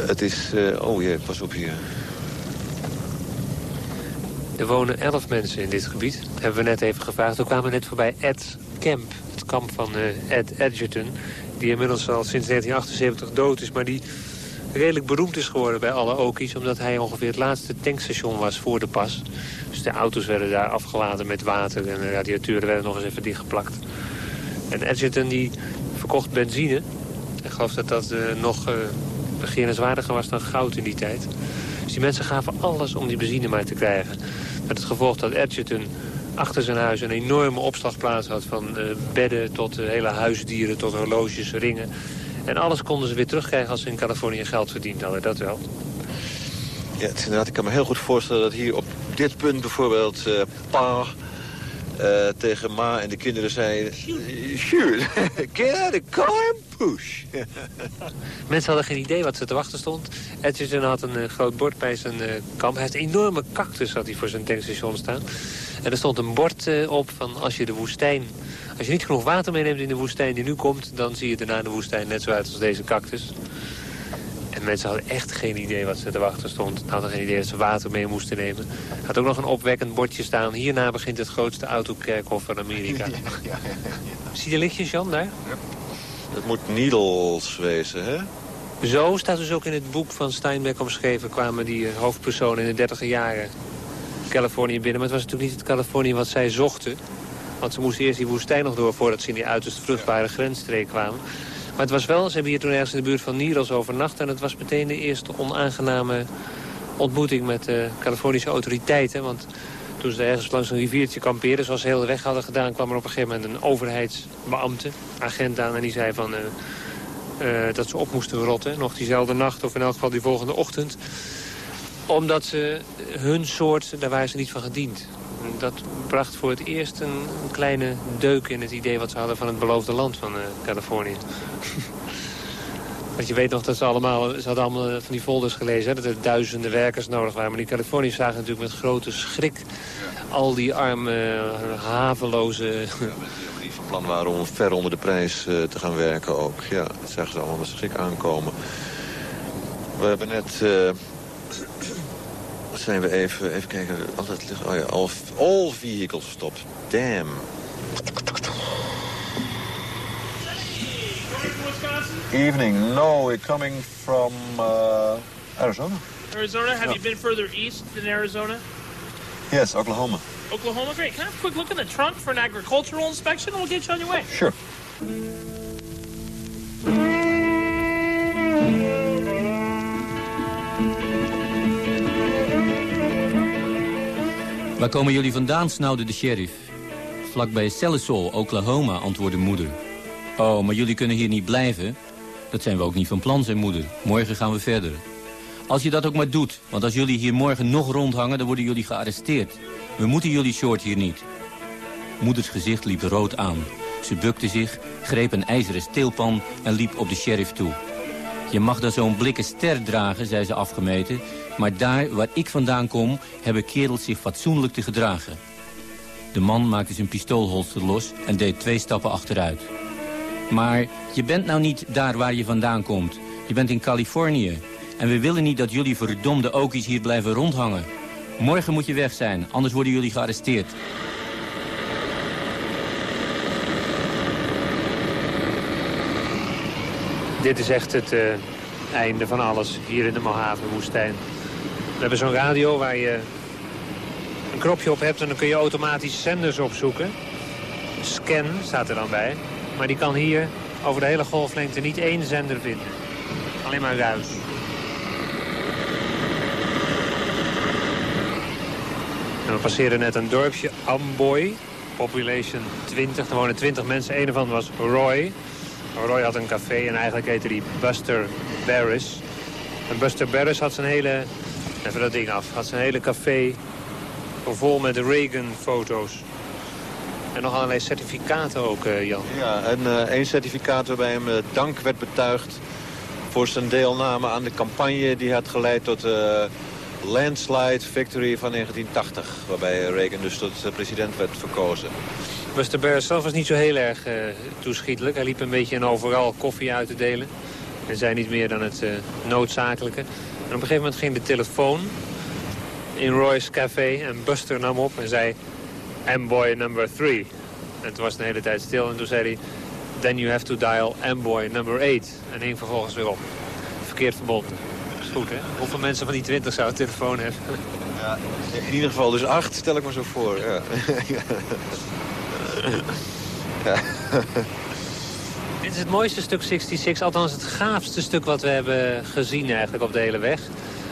het is... Uh, oh jee, pas op hier. Er wonen elf mensen in dit gebied. Dat hebben we net even gevraagd. We kwamen net voorbij Ed Camp, het kamp van Ed Edgerton. Die inmiddels al sinds 1978 dood is, maar die redelijk beroemd is geworden bij alle Okies... omdat hij ongeveer het laatste tankstation was voor de pas. Dus de auto's werden daar afgeladen met water en de radiatoren werden nog eens even dichtgeplakt. En Edgerton die verkocht benzine. Ik geloof dat dat uh, nog uh, begeerenswaardiger was dan goud in die tijd. Dus die mensen gaven alles om die benzine maar te krijgen. Met het gevolg dat Edgerton achter zijn huis een enorme opslagplaats had... van uh, bedden tot hele huisdieren, tot horloges, ringen. En alles konden ze weer terugkrijgen als ze in Californië geld verdiend hadden, dat wel. Ja, het inderdaad, ik kan me heel goed voorstellen dat hier op dit punt bijvoorbeeld uh, pa uh, tegen ma en de kinderen zei... Sure, get out of the car and push. Mensen hadden geen idee wat ze te wachten stond. Edgerton had een uh, groot bord bij zijn kamp. Hij heeft een enorme cactus had hij voor zijn tankstation staan. En er stond een bord op van als je de woestijn... Als je niet genoeg water meeneemt in de woestijn die nu komt... dan zie je daarna de woestijn net zo uit als deze cactus. En mensen hadden echt geen idee wat ze te wachten stond. Hadden geen idee dat ze water mee moesten nemen. Had ook nog een opwekkend bordje staan. Hierna begint het grootste autokerkhof van Amerika. Ja, ja, ja, Zie je lichtjes, Jan, daar? Het moet Needles wezen, hè? Zo staat dus ook in het boek van Steinbeck omschreven... kwamen die hoofdpersonen in de dertiger jaren Californië binnen. Maar het was natuurlijk niet het Californië wat zij zochten. Want ze moesten eerst die woestijn nog door... voordat ze in die uiterst vruchtbare grensstreek kwamen. Maar het was wel, ze hebben hier toen ergens in de buurt van Niros overnacht... en het was meteen de eerste onaangename ontmoeting met de Californische autoriteiten. Want toen ze ergens langs een riviertje kampeerden, zoals ze heel de weg hadden gedaan... kwam er op een gegeven moment een overheidsbeambte, agent aan... en die zei van, uh, uh, dat ze op moesten rotten, nog diezelfde nacht... of in elk geval die volgende ochtend. Omdat ze hun soort, daar waren ze niet van gediend. Dat bracht voor het eerst een, kleine deuk in het idee wat ze hadden van het beloofde land van uh, Californië. Want je weet nog dat ze allemaal, ze hadden allemaal van die folders gelezen, hè, dat er duizenden werkers nodig waren. Maar die Californiërs zagen natuurlijk met grote schrik al die arme, haveloze... Ja, die van plan waren om ver onder de prijs uh, te gaan werken ook. Ja, dat zagen ze allemaal met schrik aankomen. We hebben net... Uh, zijn we even, even kijken. Altijd ligt, oh ja, all, all vehicles stopped. Damn. Evening. No, we're coming from uh, Arizona. Arizona? Have Yeah. you been further east than Arizona? Yes, Oklahoma. Oklahoma? Great. Can I have a quick look in the trunk for an agricultural inspection and we'll get you on your way? Sure. Waar komen jullie vandaan, snauwde de sheriff. Vlakbij Celisol, Oklahoma, antwoordde moeder. Oh, maar jullie kunnen hier niet blijven. Dat zijn we ook niet van plan, zei moeder. Morgen gaan we verder. Als je dat ook maar doet, want als jullie hier morgen nog rondhangen... dan worden jullie gearresteerd. We moeten jullie short hier niet. Moeders gezicht liep rood aan. Ze bukte zich, greep een ijzeren steelpan en liep op de sheriff toe. Je mag daar zo'n blikken ster dragen, zei ze afgemeten... maar daar waar ik vandaan kom, hebben kerels zich fatsoenlijk te gedragen. De man maakte zijn pistoolholster los en deed twee stappen achteruit. Maar je bent nou niet daar waar je vandaan komt. Je bent in Californië. En we willen niet dat jullie verdomde okies hier blijven rondhangen. Morgen moet je weg zijn, anders worden jullie gearresteerd. Dit is echt het uh, einde van alles hier in de Mojave-woestijn. We hebben zo'n radio waar je een knopje op hebt en dan kun je automatisch zenders opzoeken. Scan staat er dan bij. Maar die kan hier over de hele golflengte niet één zender vinden. Alleen maar ruis. We passeerden net een dorpje, Amboy, population 20. Er wonen 20 mensen, een ervan was Roy. Roy had een café en eigenlijk heette hij Buster Barris. En Buster Barris had zijn hele, even dat ding af, had zijn hele café vol met Reagan-foto's. En nog allerlei certificaten ook, uh, Jan. Ja, en uh, één certificaat waarbij hem uh, dank werd betuigd voor zijn deelname aan de campagne die had geleid tot de landslide victory van 1980. Waarbij Reagan dus tot president werd verkozen. Buster Barris zelf was niet zo heel erg toeschietelijk. Hij liep een beetje en overal koffie uit te delen. En zei niet meer dan het noodzakelijke. En op een gegeven moment ging de telefoon in Roy's café en Buster nam op en zei... M-boy number 3. En toen was het een hele tijd stil en toen zei hij... Then you have to dial M-boy number 8. En hing vervolgens weer op. Verkeerd verbonden. Goed, hè? Hoeveel mensen van die 20 zou een telefoon hebben? Ja, in ieder geval dus 8, stel ik me zo voor. Ja. ja. Dit is het mooiste stuk 66, althans het gaafste stuk wat we hebben gezien eigenlijk op de hele weg.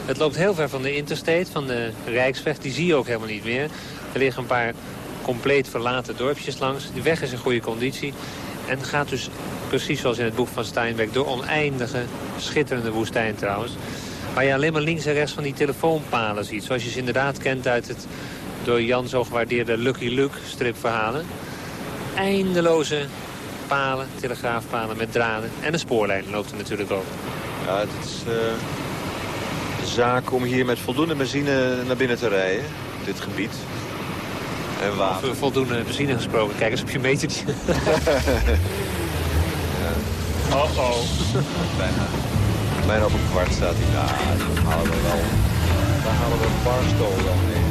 Het loopt heel ver van de interstate, van de Rijksweg. Die zie je ook helemaal niet meer. Er liggen een paar compleet verlaten dorpjes langs. De weg is in goede conditie. En gaat dus precies zoals in het boek van Steinbeck... door oneindige, schitterende woestijn trouwens. Waar je alleen maar links en rechts van die telefoonpalen ziet. Zoals je ze inderdaad kent uit het door Jan zo gewaardeerde Lucky Luke stripverhalen. Eindeloze palen, telegraafpalen met draden. En een spoorlijn loopt er natuurlijk ook. Ja, het is uh, zaak om hier met voldoende benzine naar binnen te rijden. Dit gebied. En water. Over voldoende benzine gesproken. Kijk eens op je metertje. ja. Oh oh. Bijna. Bijna op een kwart staat hij. Ja, dat halen we wel. Daar halen we Barstow wel mee.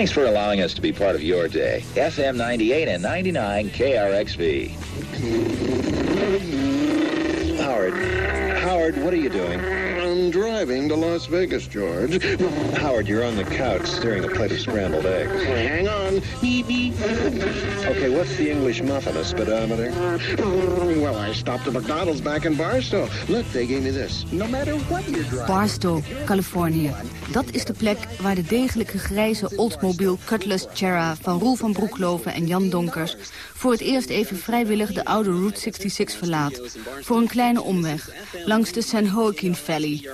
Thanks for allowing us to be part of your day. FM 98 and 99 KRXV. Howard, Howard, what are you doing? Driving to Las Vegas, George. Howard, you're on the couch stirring a plate of scrambled eggs. Hang on. Okay, what's the English muffin, a speedometer? Well, I stopped at McDonald's back in Barstow. Look, they gave me this. No matter what you drive. Barstow, Californië. Dat is de plek waar de degelijke grijze Oldsmobile Cutlass Chera van Roel van Broekloven en Jan Donkers voor het eerst even vrijwillig de oude Route 66 verlaat. Voor een kleine omweg, langs de San Joaquin Valley.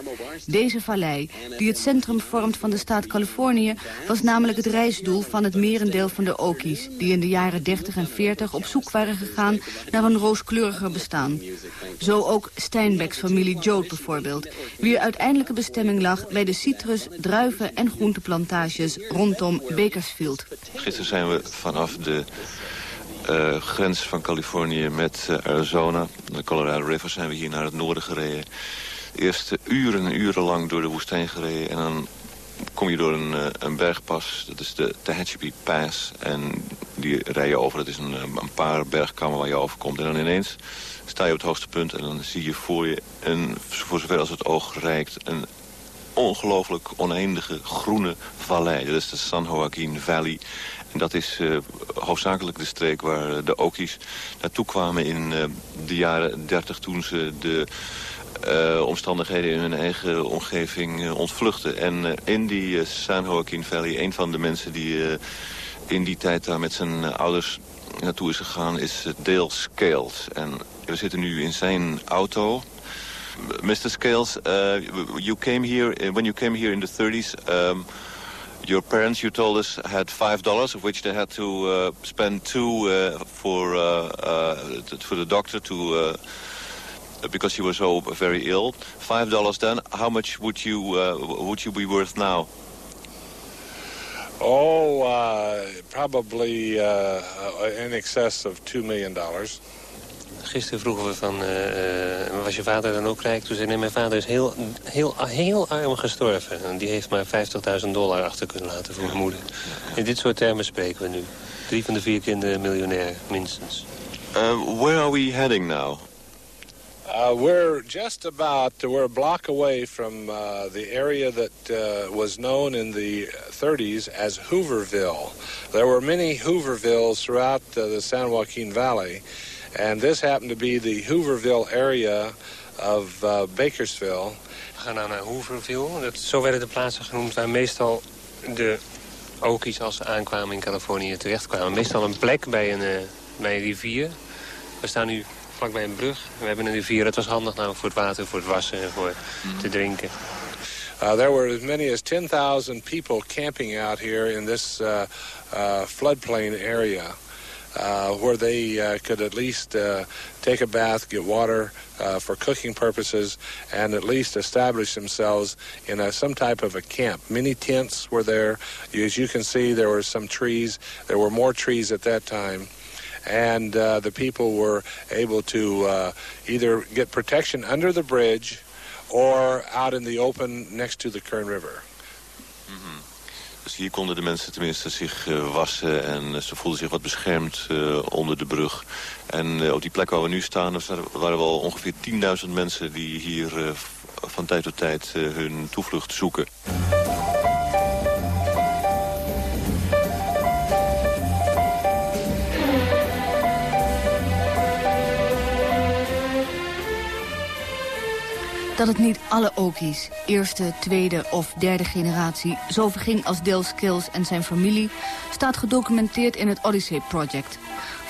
Deze vallei, die het centrum vormt van de staat Californië... was namelijk het reisdoel van het merendeel van de Okies... die in de jaren 30 en 40 op zoek waren gegaan naar een rooskleuriger bestaan. Zo ook Steinbecks familie Joad bijvoorbeeld... wier uiteindelijke bestemming lag bij de citrus, druiven en groenteplantages rondom Bakersfield. Gisteren zijn we vanaf de uh, grens van Californië met uh, Arizona, de Colorado River, zijn we hier naar het noorden gereden. Eerst uren en uren lang door de woestijn gereden en dan kom je door een, uh, een bergpas. Dat is de Tehachapi Pass en die rij je over. Dat is een, een paar bergkammen waar je overkomt. En dan ineens sta je op het hoogste punt en dan zie je voor je, een, voor zover als het oog reikt, een ongelooflijk oneindige groene vallei. Dat is de San Joaquin Valley. Dat is uh, hoofdzakelijk de streek waar de Okies naartoe kwamen in uh, de jaren 30 toen ze de omstandigheden in hun eigen omgeving ontvluchten. En in die San Joaquin Valley, een van de mensen die in die tijd daar met zijn ouders naartoe is gegaan, is Dale Scales. En we zitten nu in zijn auto. Mr. Scales, you came here, when you came here in the 30s... Um, your parents, you told us, had five dollars, of which they had to uh, spend two uh, for uh, for the doctor to because you were so very ill. Five dollars then. How much would you would you be worth now? Oh, uh, probably uh, in excess of $2 million. Gisteren vroegen we van, uh, was je vader dan ook rijk? Toen zei nee, mijn vader is heel, heel, heel arm gestorven. En die heeft maar 50.000 dollar achter kunnen laten voor mijn moeder. In dit soort termen spreken we nu. Drie van de vier kinderen miljonair, minstens. Uh, where are we heading now? Uh, we're just about, we're a block away from uh, the area that uh, was known in the 30s as Hooverville. There were many Hoovervilles throughout uh, the San Joaquin Valley. And this happened to be the Hooverville area of uh, Bakersville. We gaan nou naar Hooverville. Dat, zo werden de plaatsen genoemd waar meestal de Okies als ze aankwamen in Californië terechtkwamen. Meestal een plek bij een, uh, bij een rivier. We staan nu vlakbij een brug. We hebben een rivier. Het was handig nou, voor het water, voor het wassen en voor mm. te drinken. Uh, there were as many as 10,000 people camping out here in this uh, uh, floodplain area. Uh, where they uh, could at least uh, take a bath, get water uh, for cooking purposes, and at least establish themselves in a, some type of a camp. Many tents were there. As you can see, there were some trees. There were more trees at that time. And uh, the people were able to uh, either get protection under the bridge or out in the open next to the Kern River. Dus hier konden de mensen tenminste zich uh, wassen en ze voelden zich wat beschermd uh, onder de brug. En op die plek waar we nu staan waren wel ongeveer 10.000 mensen die hier van tijd tot tijd hun toevlucht zoeken. Dat het niet alle Okies, eerste, tweede of derde generatie... zo verging als Dale Skills en zijn familie... staat gedocumenteerd in het Odyssey Project.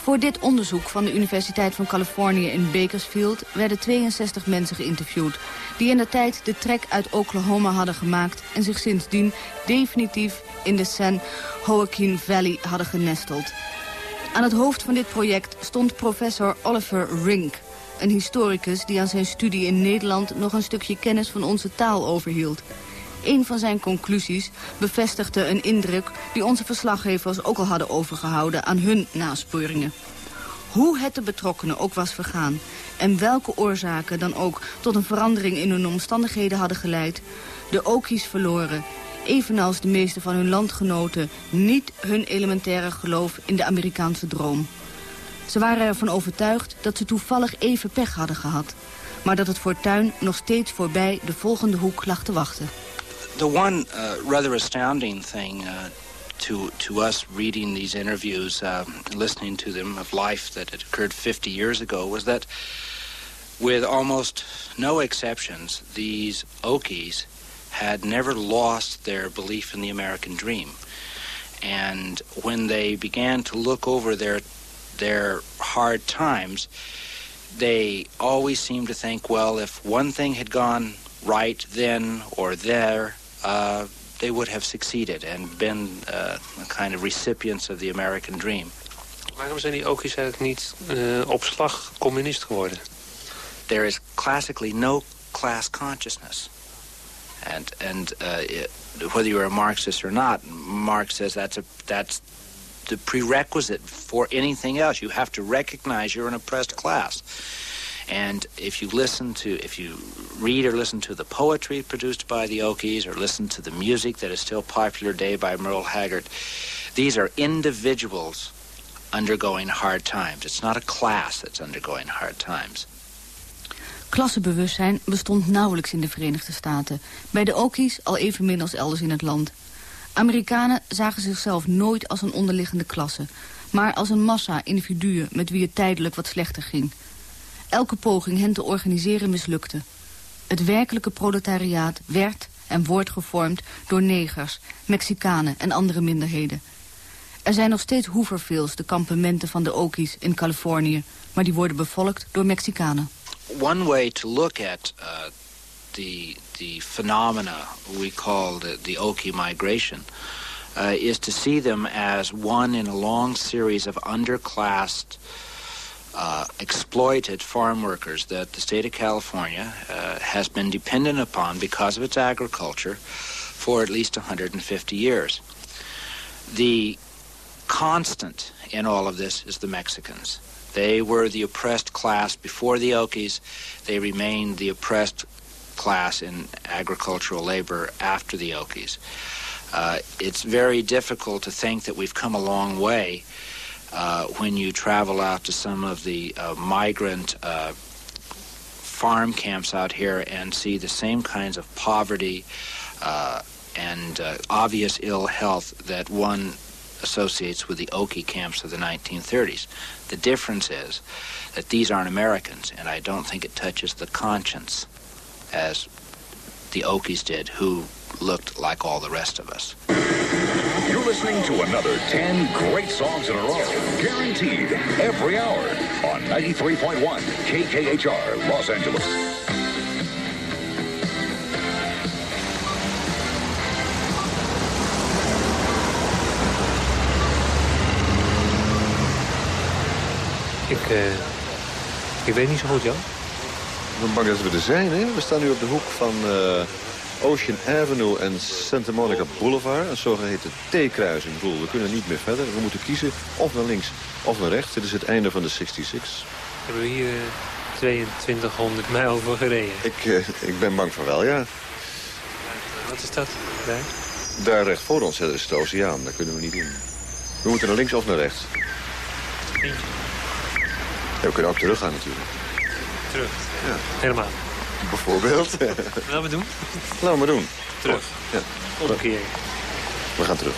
Voor dit onderzoek van de Universiteit van Californië in Bakersfield... werden 62 mensen geïnterviewd... die in de tijd de trek uit Oklahoma hadden gemaakt... en zich sindsdien definitief in de San Joaquin Valley hadden genesteld. Aan het hoofd van dit project stond professor Oliver Rink een historicus die aan zijn studie in Nederland nog een stukje kennis van onze taal overhield. Een van zijn conclusies bevestigde een indruk die onze verslaggevers ook al hadden overgehouden aan hun nasporingen. Hoe het de betrokkenen ook was vergaan en welke oorzaken dan ook tot een verandering in hun omstandigheden hadden geleid, de Okies verloren, evenals de meeste van hun landgenoten, niet hun elementaire geloof in de Amerikaanse droom. Ze waren ervan overtuigd dat ze toevallig even pech hadden gehad. Maar dat het fortuin nog steeds voorbij de volgende hoek lag te wachten. The one uh, rather astounding thing uh, to, to us reading these interviews, uh, listening to them of life that had occurred 50 years ago, was that with almost no exceptions, these Okies had never lost their belief in the American dream. And when they began to look over their their hard times, they always seem to think, well, if one thing had gone right then or there, uh, they would have succeeded and been uh, kind of recipients of the American dream. Waarom zijn die Okies eigenlijk niet uh, op slag communist geworden? There is classically no class consciousness. And, and uh, whether you're a Marxist or not, Marx says that's, a, that's the prerequisite for anything else. You have to recognize you're an oppressed class. And if you listen to, if you read or listen to the poetry produced by the Okies or listen to the music that is still popular today by Merle Haggard, these are individuals undergoing hard times. It's not a class that's undergoing hard times. Klassebewustzijn bestond nauwelijks in de Verenigde Staten. Bij de Okies al evenmin als elders in het land. Amerikanen zagen zichzelf nooit als een onderliggende klasse... maar als een massa individuen met wie het tijdelijk wat slechter ging. Elke poging hen te organiseren mislukte. Het werkelijke proletariaat werd en wordt gevormd door negers, Mexicanen en andere minderheden. Er zijn nog steeds Hoovervilles, de kampementen van de Okies in Californië... maar die worden bevolkt door Mexicanen. One way to look at uh, the the phenomena we call the, the Okie migration uh, is to see them as one in a long series of underclassed, uh, exploited farm workers that the state of California uh, has been dependent upon because of its agriculture for at least 150 years. The constant in all of this is the Mexicans. They were the oppressed class before the Okies. They remained the oppressed class in agricultural labor after the Okies. Uh, it's very difficult to think that we've come a long way uh, when you travel out to some of the uh, migrant uh, farm camps out here and see the same kinds of poverty uh, and uh, obvious ill health that one associates with the Okie camps of the 1930s. The difference is that these aren't Americans, and I don't think it touches the conscience as the Okies did, who looked like all the rest of us. You're listening to another 10 great songs in a row, guaranteed every hour on 93.1 KKHR Los Angeles. Ik, uh, ik weet niet zo goed, Jan. Ik ben bang dat we er zijn, hè? We staan nu op de hoek van uh, Ocean Avenue en Santa Monica Boulevard. Een zogeheten T-kruising. We kunnen niet meer verder. We moeten kiezen of naar links of naar rechts. Dit is het einde van de 66. Hebben we hier uh, 2200 mijl voor gereden? Ik, uh, ik ben bang van wel, ja. Wat is dat? Daar? Daar recht voor ons is het oceaan. Dat kunnen we niet doen. We moeten naar links of naar rechts. Ja, we kunnen ook teruggaan natuurlijk. Terug? Ja. Helemaal? Bijvoorbeeld. Laten we doen? Laten we maar doen. Terug? Ja. Omkeren. We gaan terug.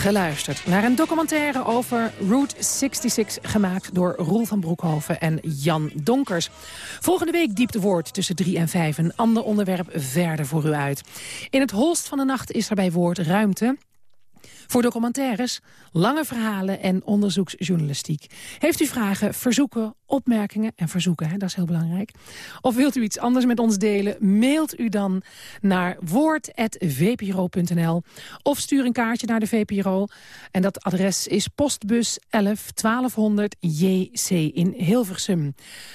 Geluisterd naar een documentaire over Route 66... gemaakt door Roel van Broekhoven en Jan Donkers. Volgende week diepte woord tussen 3 en 5. Een ander onderwerp verder voor u uit. In het holst van de nacht is er bij woord ruimte... Voor documentaires, lange verhalen en onderzoeksjournalistiek. Heeft u vragen, verzoeken, opmerkingen en verzoeken, hè, dat is heel belangrijk. Of wilt u iets anders met ons delen, mailt u dan naar woord.vpro.nl of stuur een kaartje naar de VPRO. En dat adres is postbus 11 1200 JC in Hilversum.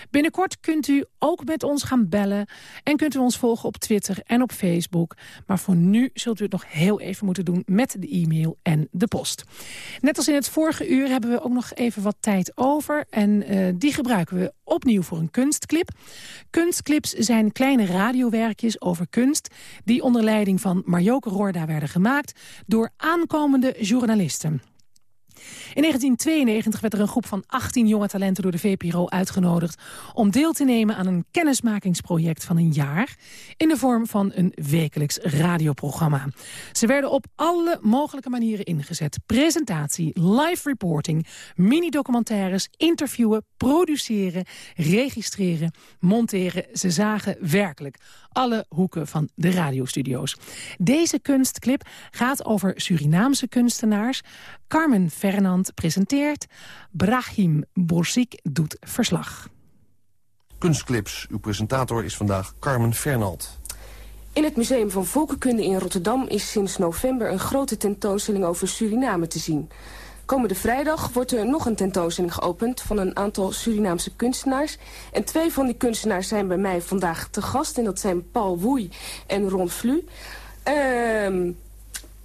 Binnenkort kunt u ook met ons gaan bellen en kunt u ons volgen op Twitter en op Facebook. Maar voor nu zult u het nog heel even moeten doen met de e-mail en de post. Net als in het vorige uur hebben we ook nog even wat tijd over. En uh, die gebruiken we opnieuw voor een kunstclip. Kunstclips zijn kleine radiowerkjes over kunst... die onder leiding van Marjoke Roorda werden gemaakt... door aankomende journalisten. In 1992 werd er een groep van 18 jonge talenten door de VPRO uitgenodigd... om deel te nemen aan een kennismakingsproject van een jaar... in de vorm van een wekelijks radioprogramma. Ze werden op alle mogelijke manieren ingezet. Presentatie, live reporting, mini-documentaires, interviewen, produceren... registreren, monteren. Ze zagen werkelijk alle hoeken van de radiostudio's. Deze kunstclip gaat over Surinaamse kunstenaars. Carmen Fernand presenteert. Brahim Borsik doet verslag. Kunstclips. Uw presentator is vandaag Carmen Fernand. In het Museum van Volkenkunde in Rotterdam is sinds november een grote tentoonstelling over Suriname te zien. Komende vrijdag wordt er nog een tentoonstelling geopend van een aantal Surinaamse kunstenaars. En twee van die kunstenaars zijn bij mij vandaag te gast. En dat zijn Paul Woei en Ron Flu. Ehm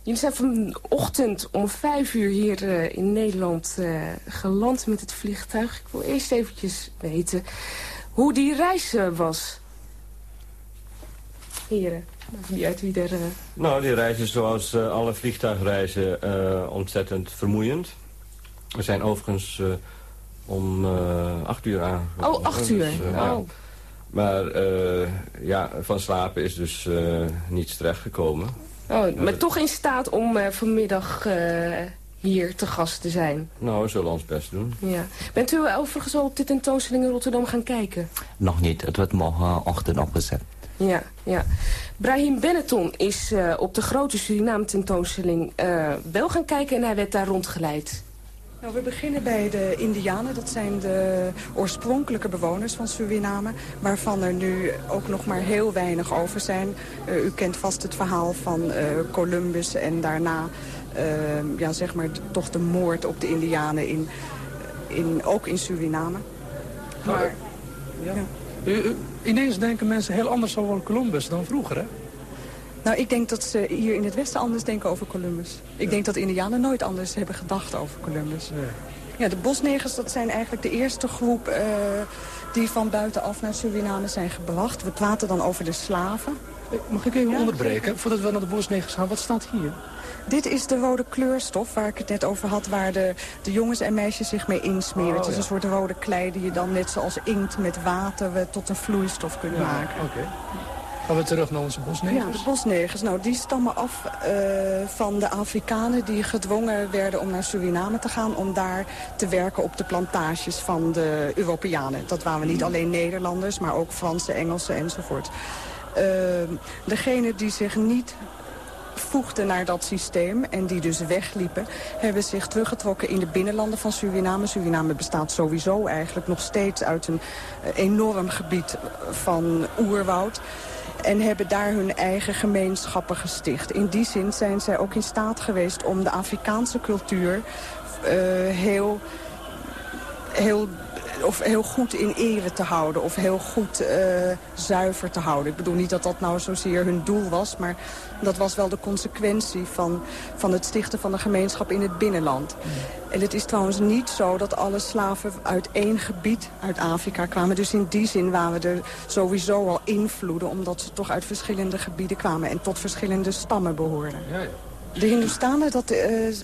jullie zijn vanochtend om vijf uur hier uh, in Nederland uh, geland met het vliegtuig. Ik wil eerst eventjes weten hoe die reis uh, was. Heren, maakt niet uit wie er... Nou, die reis is zoals alle vliegtuigreizen ontzettend vermoeiend. We zijn overigens om acht uur aangekomen. Oh, acht uur. Dus, oh. Maar ja, van slapen is dus niets terechtgekomen. Oh, maar toch in staat om uh, vanmiddag uh, hier te gast te zijn. Nou, we zullen ons best doen. Ja. Bent u overigens al op de tentoonstelling in Rotterdam gaan kijken? Nog niet, het wordt morgenochtend opgezet. Ja, ja. Brahim Benetton is uh, op de grote Suriname tentoonstelling wel gaan kijken en hij werd daar rondgeleid. Nou, we beginnen bij de Indianen. Dat zijn de oorspronkelijke bewoners van Suriname. Waarvan er nu ook nog maar heel weinig over zijn. Uh, u kent vast het verhaal van uh, Columbus en daarna... Uh, ja, zeg maar toch de moord op de Indianen, in, in, ook in Suriname. Maar, ja. ja. Ineens denken mensen heel anders over Columbus dan vroeger, hè? Nou, ik denk dat ze hier in het Westen anders denken over Columbus. Ik denk dat de Indianen nooit anders hebben gedacht over Columbus. Ja, ja de bosnegers, dat zijn eigenlijk de eerste groep uh, die van buitenaf naar Suriname zijn gebracht. We praten dan over de slaven. Mag ik even ja, onderbreken, voordat we naar de bosnegers gaan? Wat staat hier? Dit is de rode kleurstof waar ik het net over had... waar de, de jongens en meisjes zich mee insmeren. Oh, het is een soort rode klei die je dan net zoals inkt met water... tot een vloeistof kunt ja, maken. Oké. Gaan we terug naar onze bosnegers? Ja, de bosnegers. Nou, die stammen af uh, van de Afrikanen die gedwongen werden om naar Suriname te gaan... om daar te werken op de plantages van de Europeanen. Dat waren niet alleen Nederlanders, maar ook Fransen, Engelsen enzovoort. Uh, degene die zich niet voegden naar dat systeem en die dus wegliepen... hebben zich teruggetrokken in de binnenlanden van Suriname. Suriname bestaat sowieso eigenlijk nog steeds uit een enorm gebied van oerwoud en hebben daar hun eigen gemeenschappen gesticht. In die zin zijn zij ook in staat geweest om de Afrikaanse cultuur uh, heel, heel of heel goed in ere te houden. Of heel goed uh, zuiver te houden. Ik bedoel niet dat dat nou zozeer hun doel was. Maar dat was wel de consequentie van, van het stichten van een gemeenschap in het binnenland. En het is trouwens niet zo dat alle slaven uit één gebied uit Afrika kwamen. Dus in die zin waren er sowieso al invloeden... omdat ze toch uit verschillende gebieden kwamen en tot verschillende stammen behoorden. Ja, ja. De Hindoestanen, dat... Uh,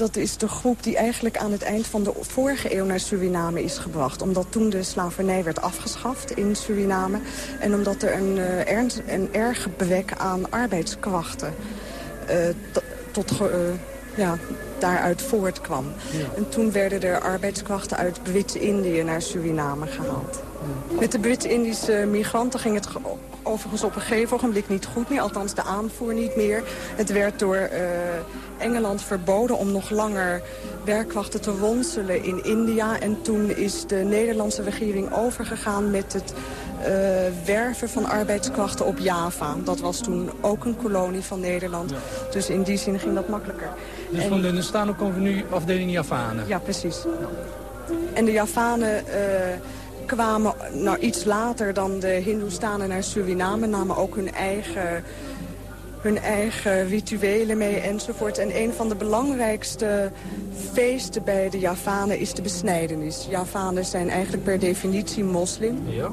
dat is de groep die eigenlijk aan het eind van de vorige eeuw naar Suriname is gebracht. Omdat toen de slavernij werd afgeschaft in Suriname. En omdat er een, uh, ernst, een erg gebrek aan arbeidskrachten uh, tot, uh, ja, daaruit voortkwam. Ja. En toen werden er arbeidskrachten uit Brits-Indië naar Suriname gehaald. Met de Brits-Indische migranten ging het overigens op een gegeven ogenblik niet goed meer. Althans de aanvoer niet meer. Het werd door uh, Engeland verboden om nog langer werkwachten te ronselen in India. En toen is de Nederlandse regering overgegaan met het uh, werven van arbeidskrachten op Java. Dat was toen ook een kolonie van Nederland. Ja. Dus in die zin ging dat makkelijker. Dus en... van de komen we nu afdeling Javanen? Ja, precies. En de Javanen... Uh, kwamen nou, iets later dan de Hindoestanen naar Suriname... namen ook hun eigen hun eigen rituelen mee enzovoort. En een van de belangrijkste feesten bij de Javanen is de besnijdenis. Javanen zijn eigenlijk per definitie moslim. Ja.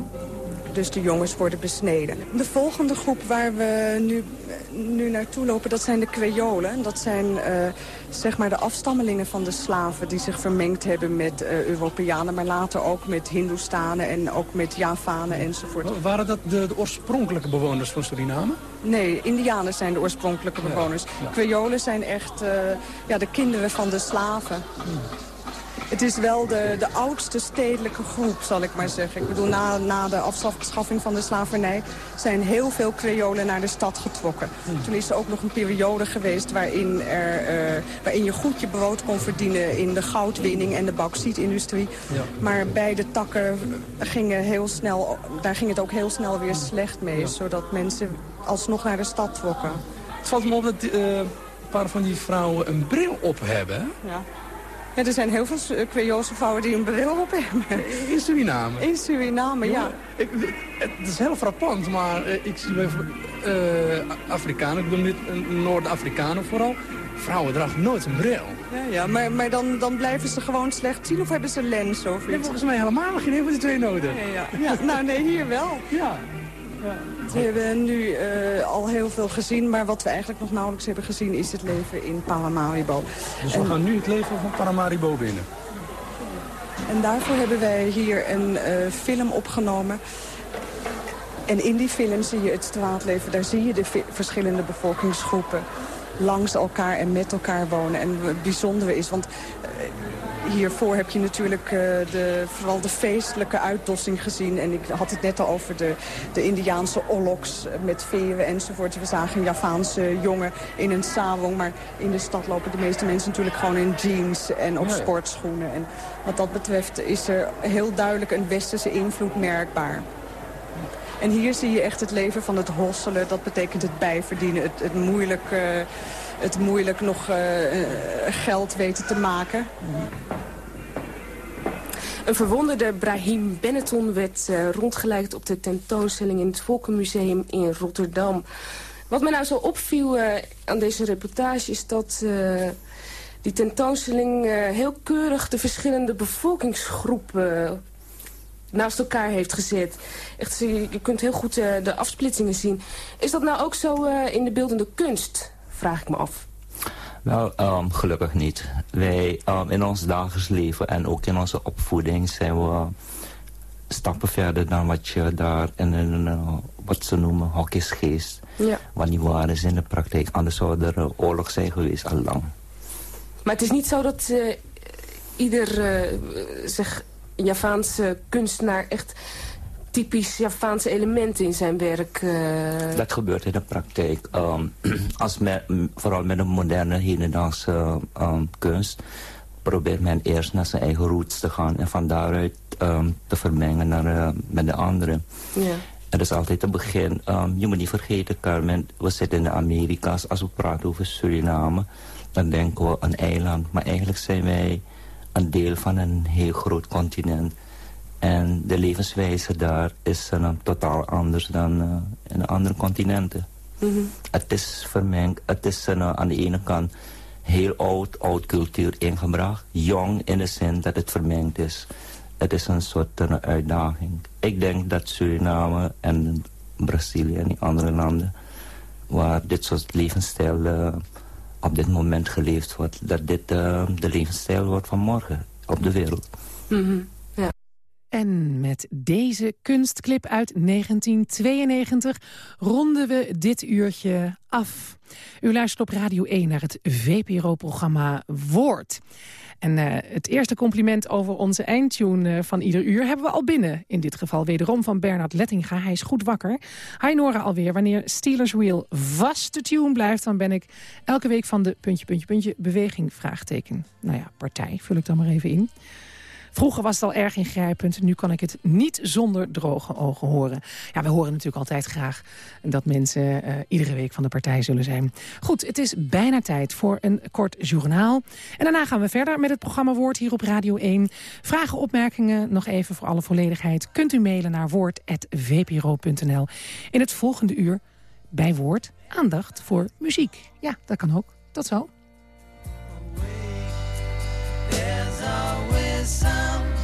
Dus de jongens worden besneden. De volgende groep waar we nu, nu naartoe lopen, dat zijn de Creolen. Dat zijn uh, zeg maar de afstammelingen van de slaven die zich vermengd hebben met uh, Europeanen. Maar later ook met Hindoestanen en ook met Javanen enzovoort. Waren dat de, de oorspronkelijke bewoners van Suriname? Nee, Indianen zijn de oorspronkelijke bewoners. Ja, zijn echt uh, ja, de kinderen van de slaven. Hmm. Het is wel de, de oudste stedelijke groep, zal ik maar zeggen. Ik bedoel, na, na de afschaffing van de slavernij zijn heel veel Creolen naar de stad getrokken. Toen is er ook nog een periode geweest waarin, er, uh, waarin je goed je brood kon verdienen in de goudwinning en de bauxietindustrie. Ja. Maar beide takken gingen heel snel, daar ging het ook heel snel weer slecht mee. Ja. Zodat mensen alsnog naar de stad trokken. Het valt me op dat uh, een paar van die vrouwen een bril op hebben. Ja. Ja, er zijn heel veel Creoolse vrouwen die een bril op hebben. In Suriname? In Suriname, ja. ja. Ik, het is heel frappant, maar uh, ik zie bij uh, Afrikanen, ik bedoel niet Noord-Afrikanen vooral... vrouwen dragen nooit een bril. Ja, ja maar, maar dan, dan blijven ze gewoon slecht zien of hebben ze lens of iets? Nee, volgens mij helemaal geen een van die twee nodig. Ja, ja. ja, nou nee, hier wel. Ja. Ja. We hebben nu uh, al heel veel gezien, maar wat we eigenlijk nog nauwelijks hebben gezien is het leven in Paramaribo. Dus we en... gaan nu het leven van Paramaribo binnen? En daarvoor hebben wij hier een uh, film opgenomen. En in die film zie je het straatleven, daar zie je de verschillende bevolkingsgroepen langs elkaar en met elkaar wonen. En het bijzondere is, want uh, hiervoor heb je natuurlijk uh, de, vooral de feestelijke uitdossing gezien. En ik had het net al over de, de Indiaanse oloks met veren enzovoort. We zagen een Javaanse jongen in een sawong. Maar in de stad lopen de meeste mensen natuurlijk gewoon in jeans en op ja, ja. sportschoenen. En wat dat betreft is er heel duidelijk een westerse invloed merkbaar. En hier zie je echt het leven van het hosselen. Dat betekent het bijverdienen, het, het moeilijk... Uh, het moeilijk nog uh, geld weten te maken. Een verwonderde Brahim Benetton werd uh, rondgeleid op de tentoonstelling in het Volkenmuseum in Rotterdam. Wat me nou zo opviel uh, aan deze reportage is dat uh, die tentoonstelling heel keurig de verschillende bevolkingsgroepen naast elkaar heeft gezet. Echt, je kunt heel goed de afsplitsingen zien. Is dat nou ook zo in de beeldende kunst? vraag ik me af. Nou, um, gelukkig niet. Wij um, in ons dagelijks leven en ook in onze opvoeding zijn we stappen verder dan wat je daar in een, uh, wat ze noemen, hokjesgeest. Ja. Want die waren is in de praktijk. Anders zou er uh, oorlog zijn geweest al lang. Maar het is niet zo dat uh, ieder zeg, Javaanse kunstenaar echt typisch Javaanse elementen in zijn werk? Uh... Dat gebeurt in de praktijk. Um, als men, vooral met de moderne hedendaagse um, kunst... probeert men eerst naar zijn eigen roots te gaan... en van daaruit um, te vermengen naar, uh, met de anderen. Ja. Het is altijd een begin. je moet niet vergeten, Carmen, we zitten in de Amerika's. Als we praten over Suriname, dan denken we een eiland. Maar eigenlijk zijn wij een deel van een heel groot continent... En de levenswijze daar is uh, totaal anders dan uh, in andere continenten. Mm -hmm. Het is vermengd. Het is uh, aan de ene kant heel oud, oud cultuur ingebracht. Jong in de zin dat het vermengd is. Het is een soort uitdaging. Ik denk dat Suriname en Brazilië en die andere landen... waar dit soort levensstijl op dit moment geleefd wordt... dat dit de levensstijl wordt van morgen op de wereld. -hmm. En met deze kunstclip uit 1992 ronden we dit uurtje af. U luistert op Radio 1 naar het VPRO-programma Woord. En uh, het eerste compliment over onze eindtune uh, van ieder uur hebben we al binnen. In dit geval wederom van Bernard Lettinga. Hij is goed wakker. Hij Nora alweer. Wanneer Steelers Wheel vast de tune blijft... dan ben ik elke week van de puntje, puntje, puntje beweging vraagteken. Nou ja, partij vul ik dan maar even in. Vroeger was het al erg ingrijpend. Nu kan ik het niet zonder droge ogen horen. Ja, we horen natuurlijk altijd graag dat mensen uh, iedere week van de partij zullen zijn. Goed, het is bijna tijd voor een kort journaal. En daarna gaan we verder met het programma Woord hier op Radio 1. Vragen, opmerkingen, nog even voor alle volledigheid... kunt u mailen naar woord.vpro.nl. In het volgende uur bij Woord aandacht voor muziek. Ja, dat kan ook. Tot zo. some